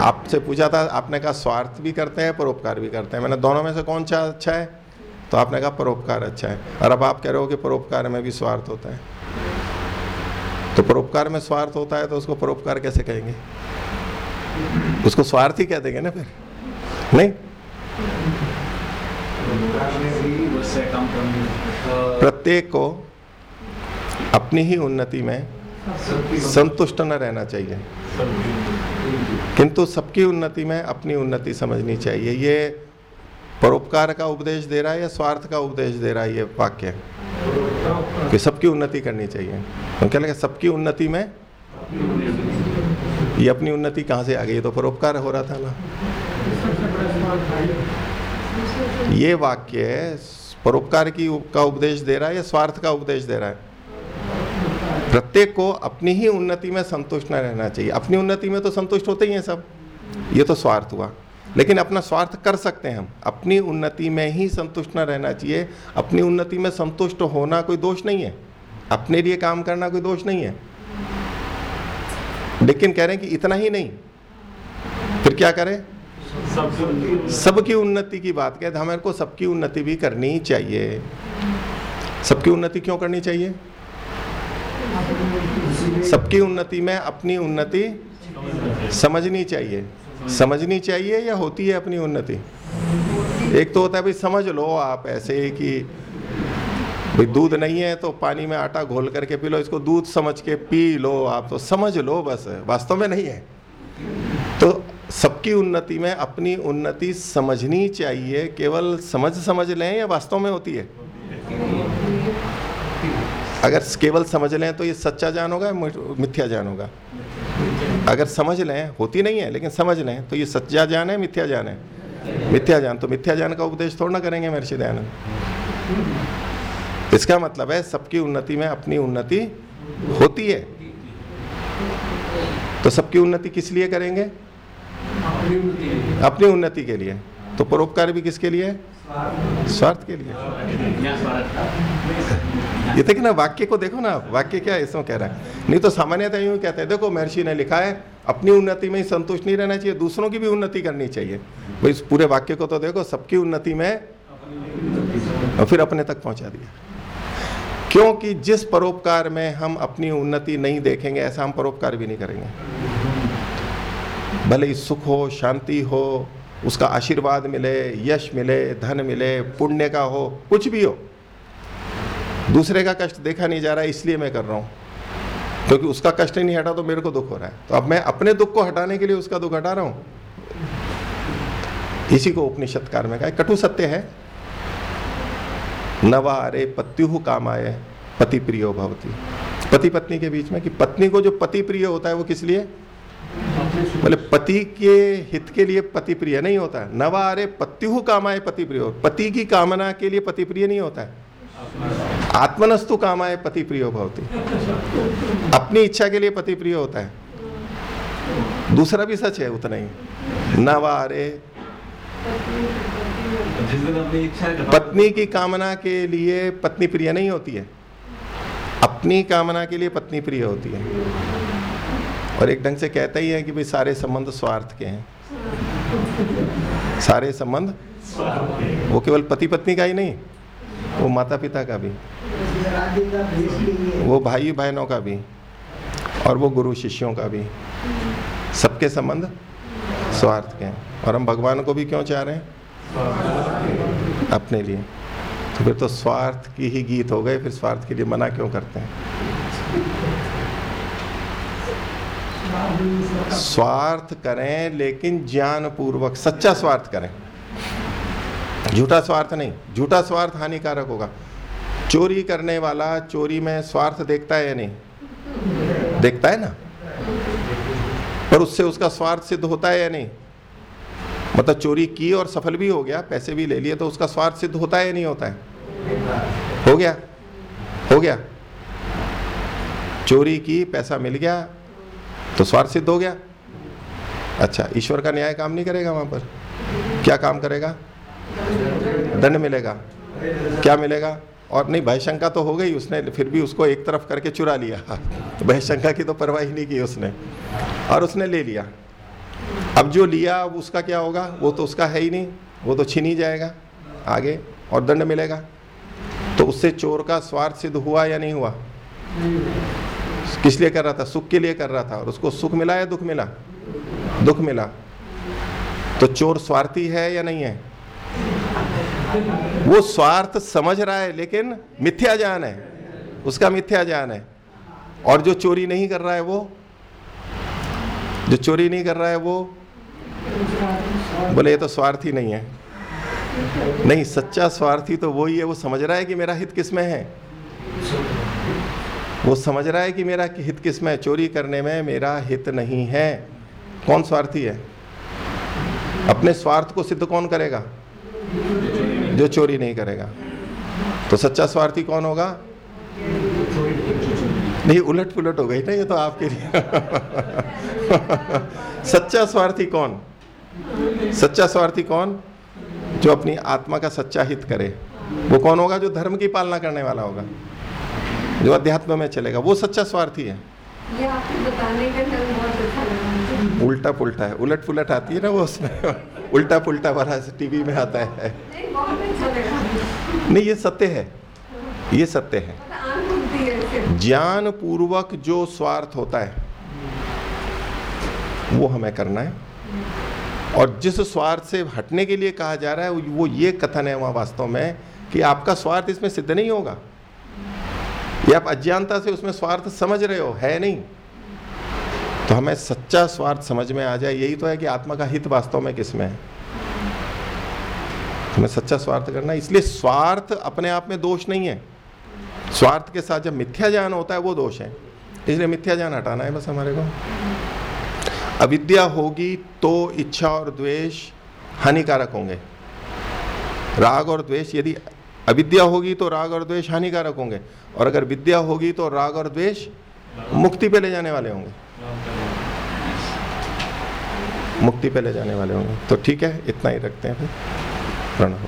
आपसे पूछा था, आपने कहा स्वार्थ भी करते हैं, परोपकार भी करते हैं। मैंने दोनों में से कौन सा अच्छा है? तो आपने कहा परोपकार अच्छा है। और अब आप कह रहे हो कि परोपकार में भी स्वार्थ होता है। तो परोपकार में स्वार्थ होता है तो उसको परोपकार कैसे कहेंगे? उसको स्वार्थ ही कह देंगे ना फिर। नहीं? करनी प्रत्येक को अपनी ही उन्नति में संतुष्ट न रहना चाहिए। किंतु सबकी उन्नति में अपनी उन्नति समझनी चाहिए। ये परोपकार का उपदेश दे रहा है या स्वार्थ का उपदेश दे रहा है ये वाक्य? कि सबकी उन्नति करनी चाहिए। तो क्या लगे सबकी उन्नति में ये अपनी उन्नति कहाँ से आ गई? तो परोपकार हो रहा था ना। ये वाक्य परोपकार की का उपदेश दे रहा है या स्वार्थ का उपदेश दे रहा है? प्रत्येक को अपनी ही उन्नति में संतुष्ट न रहना चाहिए। अपनी उन्नति में तो संतुष्ट होते ही हैं सब। ये तो स्वार्थ हुआ। लेकिन अपना स्वार्थ कर सकते हैं हम। अपनी उन्नति में ही संतुष्ट न रहना चाहिए। अपनी उन्नति में संतुष्ट होना कोई दोष नहीं है। अपने लिए काम करना कोई दोष नहीं है। लेकिन कह रहे हैं कि इतना ही नहीं। फिर क्या करें? सब सबकी उन्नति की बात कहते हमारे को सबकी उन्नति भी करनी चाहिए। सबकी उन्नति क्यों करनी चाहिए? सबकी उन्नति में अपनी उन्नति समझनी चाहिए। समझनी चाहिए या होती है अपनी उन्नति? एक तो होता है, भाई, समझ लो आप ऐसे कि भाई, दूध नहीं है तो पानी में आटा घोल करके पी लो, इसको दूध समझ के पी लो आप तो समझ लो बस, वास्तव में नहीं है। तो सबकी उन्नति में अपनी उन्नति समझनी चाहिए, केवल समझ समझ लें या वास्तव में होती है? अगर केवल समझ लें तो ये सच्चा ज्ञान होगा मिथ्या ज्ञान होगा? अगर समझ लें, होती नहीं है, लेकिन समझ लें तो ये सच्चा ज्ञान है, मिथ्या ज्ञान है? मिथ्या ज्ञान तो मिथ्या ज्ञान का उपदेश थोड़ा ना करेंगे महर्षि दयानंद। इसका मतलब है, सबकी उन्नति में अपनी उन्नति होती है। तो सबकी उन्नति किस लिए करेंगे? अपनी उन्नति के लिए। तो परोपकार भी किसके लिए? स्वार्थ के लिए। ये देखिए ना, वाक्य को देखो ना, वाक्य क्या इसमें कह रहा है। नहीं तो सामान्यतः यूँ कहते हैं, देखो महर्षि ने लिखा है, अपनी उन्नति में ही संतुष्ट नहीं रहना चाहिए, दूसरों की भी उन्नति करनी चाहिए। भाई, इस पूरे वाक्य को तो देखो, सबकी उन्नति में और फिर अपने तक पहुँचा दिया। क्योंकि जिस परोपकार में हम अपनी उन्नति नहीं देखेंगे, ऐसा हम परोपकार भी नहीं करेंगे। भले ही सुख हो, शांति हो उसका आशीर्वाद मिले, यश मिले, धन मिले, पुण्य का हो, कुछ भी हो। दूसरे का कष्ट देखा नहीं जा रहा है इसलिए मैं कर रहा हूँ। क्योंकि उसका कष्ट नहीं हटा तो मेरे को दुख हो रहा है। तो अब मैं अपने दुख को हटाने के लिए उसका दुख हटा रहा हूँ। इसी को उपनिषदकार में कहा कटु सत्य है। नवा अरे पत्युहु काम आए पति प्रियो भवती। पति पत्नी के बीच में कि पत्नी को जो पति प्रिय होता है वो किस लिए? बोले, पति के हित के लिए पति प्रिय नहीं होता है। नवा अरे पत्युहु कामाए पति प्रिय पति की कामना के लिए पति प्रिय नहीं होता है। आत्मनस्तु कामाए पति प्रिय भवती। अपनी इच्छा के लिए पति प्रिय होता है। दूसरा भी सच है, उतना ही। नवा अरे जिस दिन अपनी इच्छा है पत्नी की कामना के लिए पत्नी प्रिय नहीं होती है। अपनी कामना के लिए पत्नी प्रिय होती है। और एक ढंग से कहता ही है कि भाई सारे संबंध स्वार्थ के हैं। सारे संबंध वो केवल पति पत्नी का ही नहीं, वो माता पिता का भी, वो भाई बहनों का भी और वो गुरु शिष्यों का भी। सबके संबंध स्वार्थ के हैं। और हम भगवान को भी क्यों चाह रहे हैं? अपने लिए। तो फिर तो स्वार्थ की ही गीत हो गए, फिर स्वार्थ के लिए मना क्यों करते हैं? स्वार्थ करें, लेकिन ज्ञान पूर्वक सच्चा स्वार्थ करें। झूठा स्वार्थ नहीं, झूठा स्वार्थ हानिकारक होगा। चोरी करने वाला चोरी में स्वार्थ देखता है या नहीं? देखता है ना? पर उससे उसका स्वार्थ सिद्ध होता है या नहीं? मतलब चोरी की और सफल भी हो गया, पैसे भी ले लिए तो उसका स्वार्थ सिद्ध होता है या नहीं होता है? हो गया। हो गया। चोरी की, पैसा मिल गया तो स्वार्थ सिद्ध हो गया। अच्छा ईश्वर का न्याय काम नहीं करेगा वहाँ पर? क्या काम करेगा? दंड मिलेगा। क्या मिलेगा? और नहीं, भयशंका तो हो गई उसने, फिर भी उसको एक तरफ़ करके चुरा लिया। तो भयशंका की तो परवाह ही नहीं की उसने। और उसने ले लिया। अब जो लिया, अब उसका क्या होगा? वो तो उसका है ही नहीं। वो तो छीन ही जाएगा आगे, और दंड मिलेगा। तो उससे चोर का स्वार्थ सिद्ध हुआ या नहीं हुआ? किस लिए कर रहा था? सुख के लिए कर रहा था। और उसको सुख मिला या दुख मिला? दुख मिला। तो चोर स्वार्थी है या नहीं है? वो स्वार्थ समझ रहा है, लेकिन मिथ्या ज्ञान है। उसका मिथ्या ज्ञान है। और जो चोरी नहीं कर रहा है वो? जो चोरी नहीं कर रहा है वो? बोले, ये तो स्वार्थी नहीं है। नहीं, सच्चा स्वार्थी तो वही है, वो समझ रहा है कि मेरा हित किसमें है? वो समझ रहा है कि मेरा हित किसमें चोरी करने में मेरा हित नहीं है। कौन स्वार्थी है? अपने स्वार्थ को सिद्ध कौन करेगा? जो चोरी नहीं करेगा। तो सच्चा स्वार्थी कौन होगा? नहीं उलट पुलट हो गई ना ये तो आपके लिए। सच्चा स्वार्थी कौन? सच्चा स्वार्थी कौन? जो अपनी आत्मा का सच्चा हित करे। वो कौन होगा? जो धर्म की पालना करने वाला होगा। जो अध्यात्म में चलेगा वो सच्चा स्वार्थी है। ये आपको बताने का बहुत अच्छा लगा उल्टा पुल्टा है उलट पुलट आती है ना वो उसमें। उल्टा पुल्टा वाला टीवी में आता है। नहीं बहुत अच्छा नहीं ये सत्य है। ये सत्य है। ज्ञान पूर्वक जो स्वार्थ होता है वो हमें करना है। और जिस स्वार्थ से हटने के लिए कहा जा रहा है वो ये कथन है वहाँ वास्तव में कि आपका स्वार्थ इसमें सिद्ध नहीं होगा। ये आप अज्ञानता से उसमें स्वार्थ समझ रहे हो, है नहीं? तो हमें सच्चा स्वार्थ समझ में आ जाए, यही तो है कि आत्मा का हित वास्तव में किसमें है? हमें सच्चा स्वार्थ करना इसलिए स्वार्थ अपने आप में दोष नहीं है। स्वार्थ के साथ जब मिथ्या ज्ञान होता है, वो दोष है। इसलिए मिथ्या ज्ञान हटाना है बस हमारे को। अविद्या होगी तो इच्छा और द्वेष हानिकारक होंगे। राग और द्वेष, यदि अविद्या होगी तो राग और द्वेष हानिकारक होंगे। और अगर विद्या होगी तो राग और द्वेष मुक्ति पे ले जाने वाले होंगे। मुक्ति पे ले जाने वाले होंगे। तो ठीक है, इतना ही रखते हैं फिर। प्रणाम